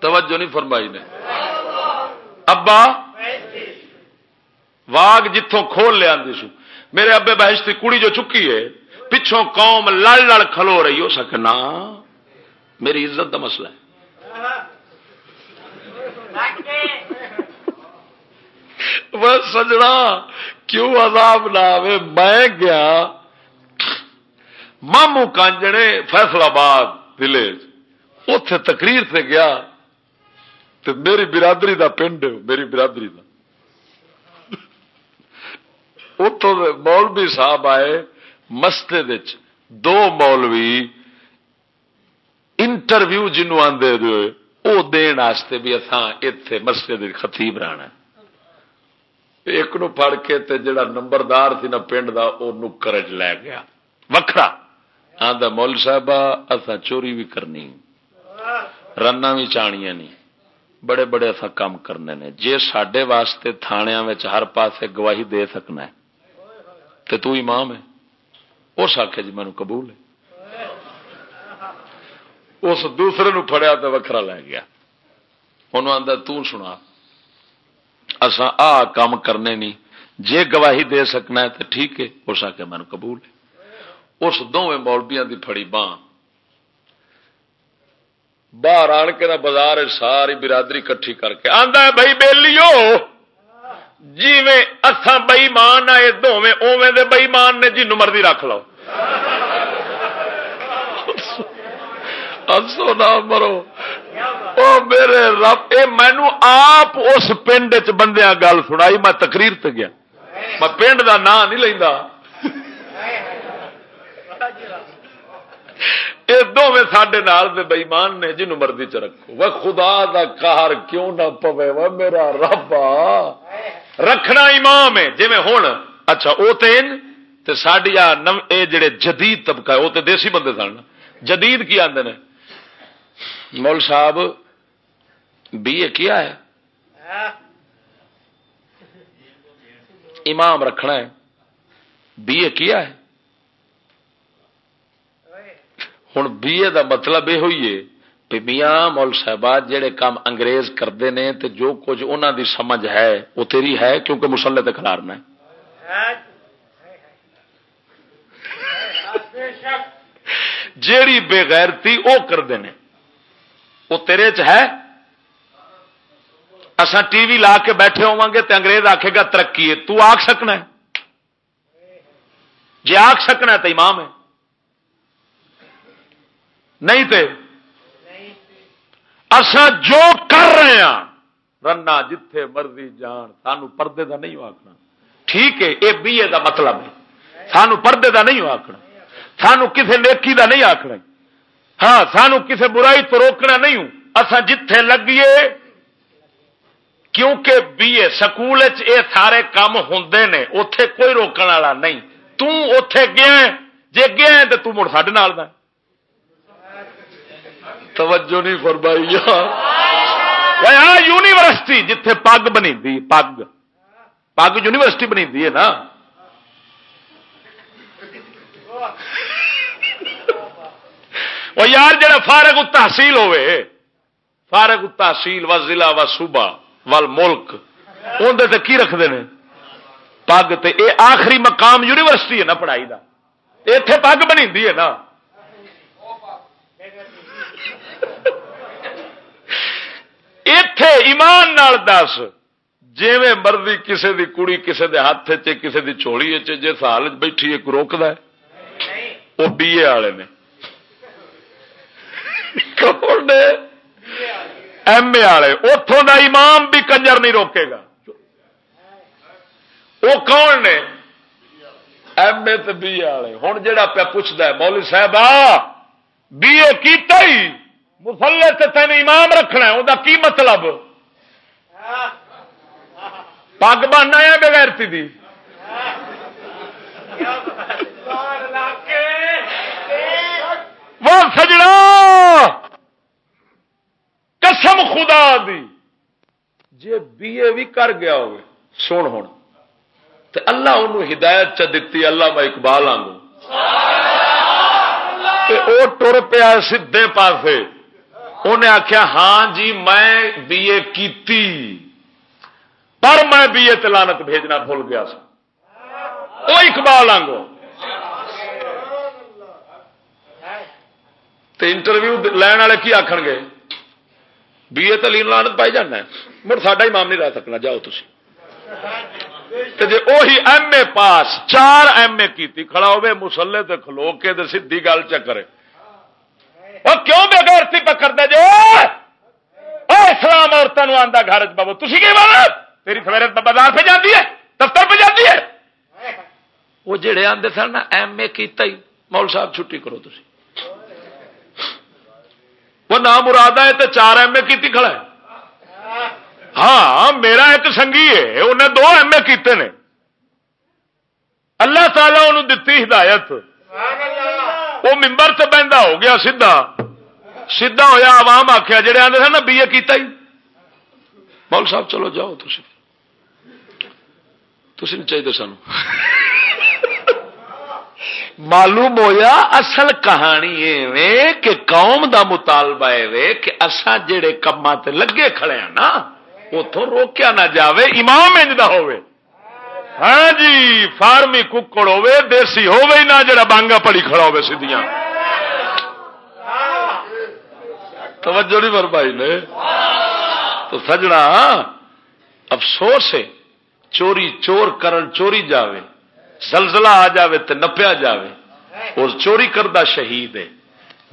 توجہ نہیں فرمائی نے۔ ابا واگ جتوں کھول لیا سو میرے ابے بہشتی کڑی جو چکی ہے پچھوں قوم لڑ لڑ کھلو رہی ہو سکنا میری عزت کا مسئلہ ہے۔ بس کیوں عذاب نہ آئے میں گیا۔ مامو کانجنے فیصلہ آباد ولیج۔ اتے تقریر سے گیا۔ تو میری برادری دا پنڈ میری برادری دا۔ اتوں مولوی صاحب آئے۔ مسجد دو مولوی انٹرویو جنوب آدھے وہ دن بھی اتنا اتے مسجد خطیب رہنا ایک نو پڑ کے تے جڑا نمبردار سی نا پنڈ دا، او نکر لے گیا۔ وکھرا۔ آدھا مول صاحب اصا چوری بھی کرنی۔ رنا بھی چانیاں نہیں بڑے بڑے اصا کام کرنے نے۔ جے سڈے واسطے تھانیا ہر پاسے گواہی دے سکنا ہے، تے تو امام ہے۔ اس آخیا جی مینو قبول ہے۔ اس دوسرے نو فڑیا تو وکھرا لے گیا۔ انہوں آدھا تنا اصا آ کام کرنے نہیں جے گواہی دے سکنا ہے تو ٹھیک ہے، اس آ کے مینو قبول ہے۔ اس دونوں مولبیاں دی پھڑی بان۔ باہر آن کے نہ بازار ساری برادری کٹھی کر کے آندا ہے، بھائی بہلیو جی اتھا بئی مان آئے دونوں اوے دے بئی مان نے جنو مرضی رکھ لو۔ ہسو نہ مرو۔ او میرے رب، اے مینو آپ اس پنڈ چ بندیا گل سنائی، میں تقریر تے گیا۔ میں پنڈ دا نام نہیں لینا یہ دونوں سڈے نال بئیمان نے جنو مرضی چ رکھو۔ وہ خدا دا قہر کیوں نہ پوے؟ وہ میرا رب رکھنا امام ہے۔ جی ہوں اچھا وہ تو سڈیا جڑے جدید طبقہ وہ تو دیسی بندے سن۔ جدید کی آدھے مول صاحب، بی اے کیا ہے؟ امام رکھنا ہے۔ بی اے کیا ہے؟ ہوں بی اے دا مطلب یہ ہوئی ہے میاں مول صاحبات جہے کام انگریز کرتے ہیں تو جو کچھ انہوں دی سمجھ ہے، وہ تیری ہے کیونکہ مسلے تے کھلارنا ہے جیڑی بےغیرتی وہ کرتے ہیں وہ تیرے چ ہے۔ اصا ٹی وی لا کے بیٹھے ہوا گے تو انگریز آکھے گا ترقی ہے، تو آخ سکنا ہے۔ جی آخ سکنا ہے تو امام ہے۔ نہیں تے اصا جو کر رہے ہیں رنا جتھے مرضی جان، سانو پردے دا نہیں آخنا ٹھیک ہے یہ بی اے دا مطلب ہے۔ سانو پردے دا نہیں آخنا سانو کسے نیکی دا نہیں آخنا ہاں سانو کسے برائی تو روکنا نہیں۔ ہوں اصا جتھے لگیے، کیونکہ بی اے سکول اے سارے کام ہوں نے اتے کوئی روکنے والا نہیں۔ تے گیا جی گیا تو تڑ سڈے نال توجہ نہیں فرمائی یونیورسٹی جتھے پگ بنی پگ۔ پگ یونیورسٹی بنی ہے نا۔ وہ یار جڑا فارغ تحصیل ہوئے، فارغ تحصیل و ضلع و صوبہ ول ملک اندر کی رکھتے ہیں پگ تے۔ اے آخری مقام یونیورسٹی ہے نا پڑھائی کا اتے پگ بنی ہے نا۔ اتے ایمان نال دس۔ جی مرضی کسی دی کڑی کسی دے ہاتھ کسی دی چولی جس حال بیٹھی ایک روکد وہ بی اے والے نے۔ ایم اے والے۔ اتوں دا امام بھی کنجر نہیں روکے گا۔ وہ کون نے؟ ایم اے تو بی والے۔ ہوں جا پیا پوچھتا ہے، مولوی صاحب، آ، بی اے کیتا ہی۔ مسلے سے تین امام رکھنا ہے وہ کی مطلب؟ پگ بننا ہے بغیرتی دی؟ وہ سجنا قسم خدا دی۔ جی بی اے بھی کر گیا ہوگی سن ہوں تو اللہ انہوں ہدایت چ دیتی اللہ میں اقبال آنگو وہ ٹر پیا سیدے پاسے۔ انہیں آخیا ہاں جی میں بی اے کیتی، پر میں بی اے تلانت بھیجنا بھول گیا سا۔ وہ اقبال آنگو۔ تو انٹرویو لین والے کی آخر گے؟ بی اے تلیم لانت پائی جانا مڑ ساڈا ہی مام نہیں رہ سکنا، جاؤ تھی جی وہی ایم اے پاس، چار ایم اے کی کھڑا ہوے مسلے تے کھلو کے دے سیدھی گل چکرے۔ وہ کیوں بے گرتی پکڑ دے جو؟ اسلام عورتوں آتا گھر چ بابو تھی کی بات تیری سویرے بازار پہ جاتی ہے دفتر پہ جاتی ہے۔ وہ جڑے آتے سن نا ایم اے کیتا ہی مول صاحب چھٹی کرو تھی وہ نام مراد ہے تو چار ایم اے کی کھڑا ہے۔ ہاں میرا ایک سنگھی ہے انہیں دو ایم اے کیتے نے۔ اللہ تعالی انہوں دتی ہدایت۔ وہ ممبر سے بہتا ہو گیا سیدا سیدا ہوا عوام آخیا جڑے آتے سن نا بی اے کیتا ہی۔ مول صاحب، چلو جاؤ تھی تھی نہیں چاہیے سانو۔ معلوم ہویا اصل کہانی ایویں کہ قوم دا مطالبہ ایویں کہ اسا جڑے کما تے لگے کھڑے ہیں نا اتوں روکیا نہ جاوے، امام انج ہوے ہاں جی فارمی ککڑ ہوے دیسی ہوے نہ جڑا بانگا پڑی کھڑا ہوے سیدیاں توجہ نہیں بھائی نے؟ تو سجنا، افسوس ہے، چوری چور کرن چوری جاوے، زلزلہ آ جاوے تو نپیا جاوے۔ اور چوری کردہ شہید ہے،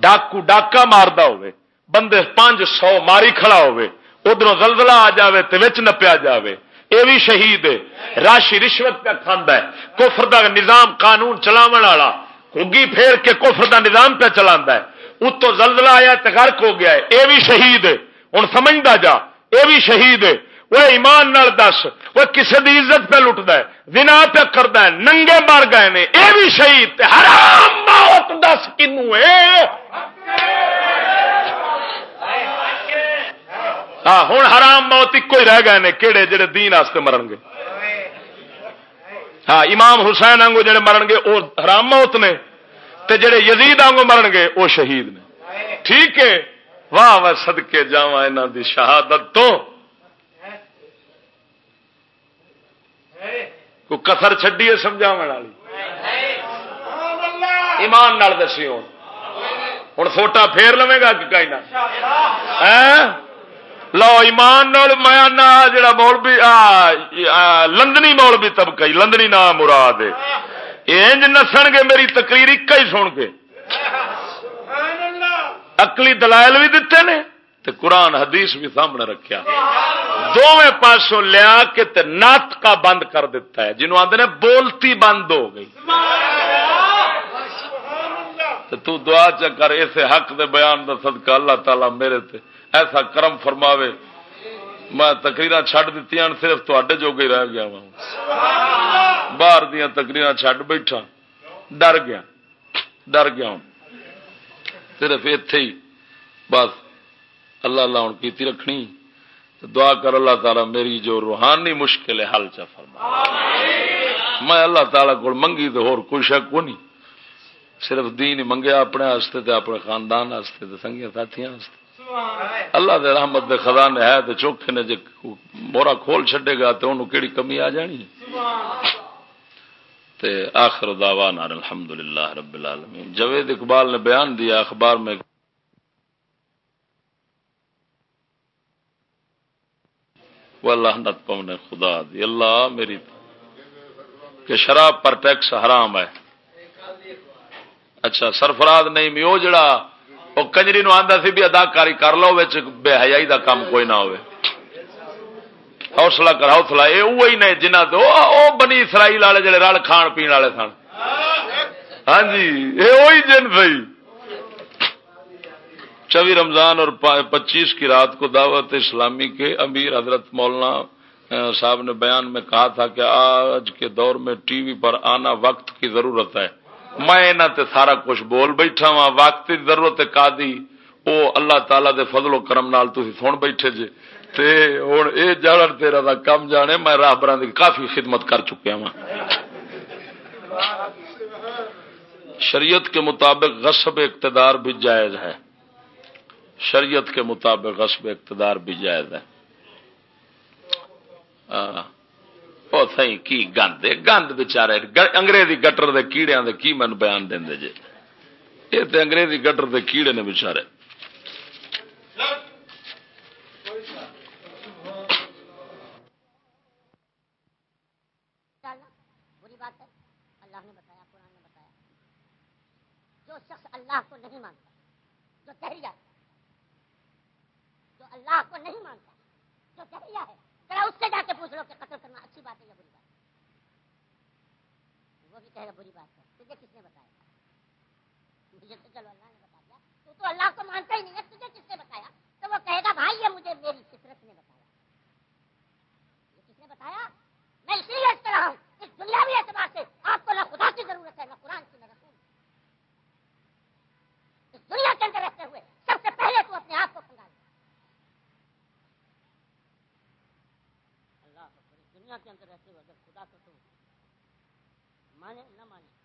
ڈاکو ڈاکا ماردہ ہوئے بندے پانچ سو ماری کھڑا ہوئے ادھر زلزلہ آ جائے تو نپیا جائے یہ بھی شہید ہے۔ راشی رشوت پہ کھانا ہے۔ کفر دا نظام قانون چلاو والا۔ ہوگی پھیر کے کفر دا نظام پہ چلا ہے۔ اتو زلزلہ آیا تو غرق ہو گیا ہے۔ یہ بھی شہید ہے۔ ہوں سمجھتا جا۔ یہ بھی شہید ہے۔ وہ ایمان نال دس۔ وہ کسی کی عزت پہ لٹتا ہے۔ دنا پہ کرتا ہے۔ ننگے مر گئے نے۔ یہ بھی شہید حرام موت دس کنو ہے ہاں ہوں حرام موت ایک ہی رہ گئے کہڑے جڑے دین واسطے مرن گے؟ ہاں امام حسین آنگو جڑے مرن گے وہ حرام موت نے، تے جڑے یزید آنگو مرن گے وہ شہید نے۔ ٹھیک ہے، واہ واہ سدکے جا یہاں دی شہادت تو کو کسر چڈیے سمجھا والی؟ ایمان نال دسی ہوں ہوں سوٹا پھیر لوگ گا کہ کہیں نہ لو ایمان میں جڑا مولوی لندنی مولوی طبقہ لندنی نام مراد انج نسن گے، میری تقریر ایک ہی سن کے۔ اکلی دلائل بھی دیتے نے، تے قرآن حدیث بھی سامنے رکھیا۔ دونوں پاسوں لیا کے تے نات کا بند کر دیتا ہے، جنہوں آدھے بولتی بند ہو گئی۔ تو دعا چکر اسے حق دے بیان دا صدقہ اللہ تعالی میرے تے ایسا کرم فرماوے، میں تقریر چڈ دیتی صرف تے جو گئی رہ گیا ہاں۔ باہر دیا تقریر چڈ بیٹھا، ڈر گیا ڈر گیا ہوں۔ صرف اتے ہی، بس اللہ اللہ ہوں کی رکھنی۔ دعا کر اللہ تعالی میری جو روحانی مشکل ہے، حل چا فرما۔ میں اللہ تعالی کو منگی تو ہور کوئی شک کو نہیں۔ صرف دین منگیا اپنے ہستے تے اپنے خاندان ہستے تے سنگیا ساتھیاں ہستے اللہ دے رحمت دے خزانے ہے تو چوکھے نے جے مورا کھول چھڈے گا تو انہوں کیڑی کمی آ جانی تے آخر دعوانا الحمدللہ رب العالمین۔ جوید اقبال نے بیان دیا اخبار میں۔ وہ اللہ نت پونے خدا دی۔ اللہ میری کہ شراب پر ٹیکس حرام ہے۔ اچھا سرفراد نہیں، میو جڑا وہ کنجری نو آندا سی بھی اداکاری کر لو بے حیائی دا کام کوئی نہ ہوئے حوصلہ کر حوصلہ یہ وہی نے جنہ تو او بنی اسرائیل والے جڑے رل کھان پین والے سن ہاں جی یہ وہی جن سی چوی رمضان اور پچیس کی رات کو دعوت اسلامی کے امیر حضرت مولانا صاحب نے بیان میں کہا تھا کہ آج کے دور میں ٹی وی پر آنا وقت کی ضرورت ہے۔ میں تے سارا کچھ بول بیٹھا وا وقت کی ضرورت کا دی او اللہ تعالی دے فضل و کرم نال سن بیٹھے جے۔ تے اے جڑن تیرا دا کم جانے، میں راہبراں دی کافی خدمت کر چکیا ہوں شریعت کے مطابق غصب اقتدار بھی جائز ہے۔ شریعت کے مطابق غصب اقتدار بھی جائز ہے۔ سی کی گند گند بچارے انگریزی گٹر دے کیڑے دے کی من بیان دیں جی یہ تو انگریزی گٹر دے کیڑے نے بچارے اللہ کو نہیں مانتا جو تحریہ جو اللہ کو نہیں مانتا جو تحریہ ہے ذرا اس سے جا کے پوچھ لو کہ قتل کرنا اچھی بات ہے یا بری بات وہ بھی کہے گا بری بات ہے۔ تجھے کس نے بتایا؟ مجھے تو چلو اللہ نے بتا دیا۔ تو تو اللہ کو مانتا ہی نہیں ہے، تجھے کس نے بتایا؟ تو وہ کہے گا، بھائی، یہ مجھے میری فطرت نے بتایا۔ یہ کس نے بتایا؟ میں اسی لیے کر رہا ہوں۔ اس دنیاوی اعتبار سے آپ کو نہ خدا کی ضرورت ہے، نہ قرآن کی، نہ رسول۔ اس دنیا کے اندر رہتے ہوئے سب سے پہلے تو اپنے آپ کو دنیا کے اندر رہتے ہوئے اگر خدا کا تو مانے نہ مانے۔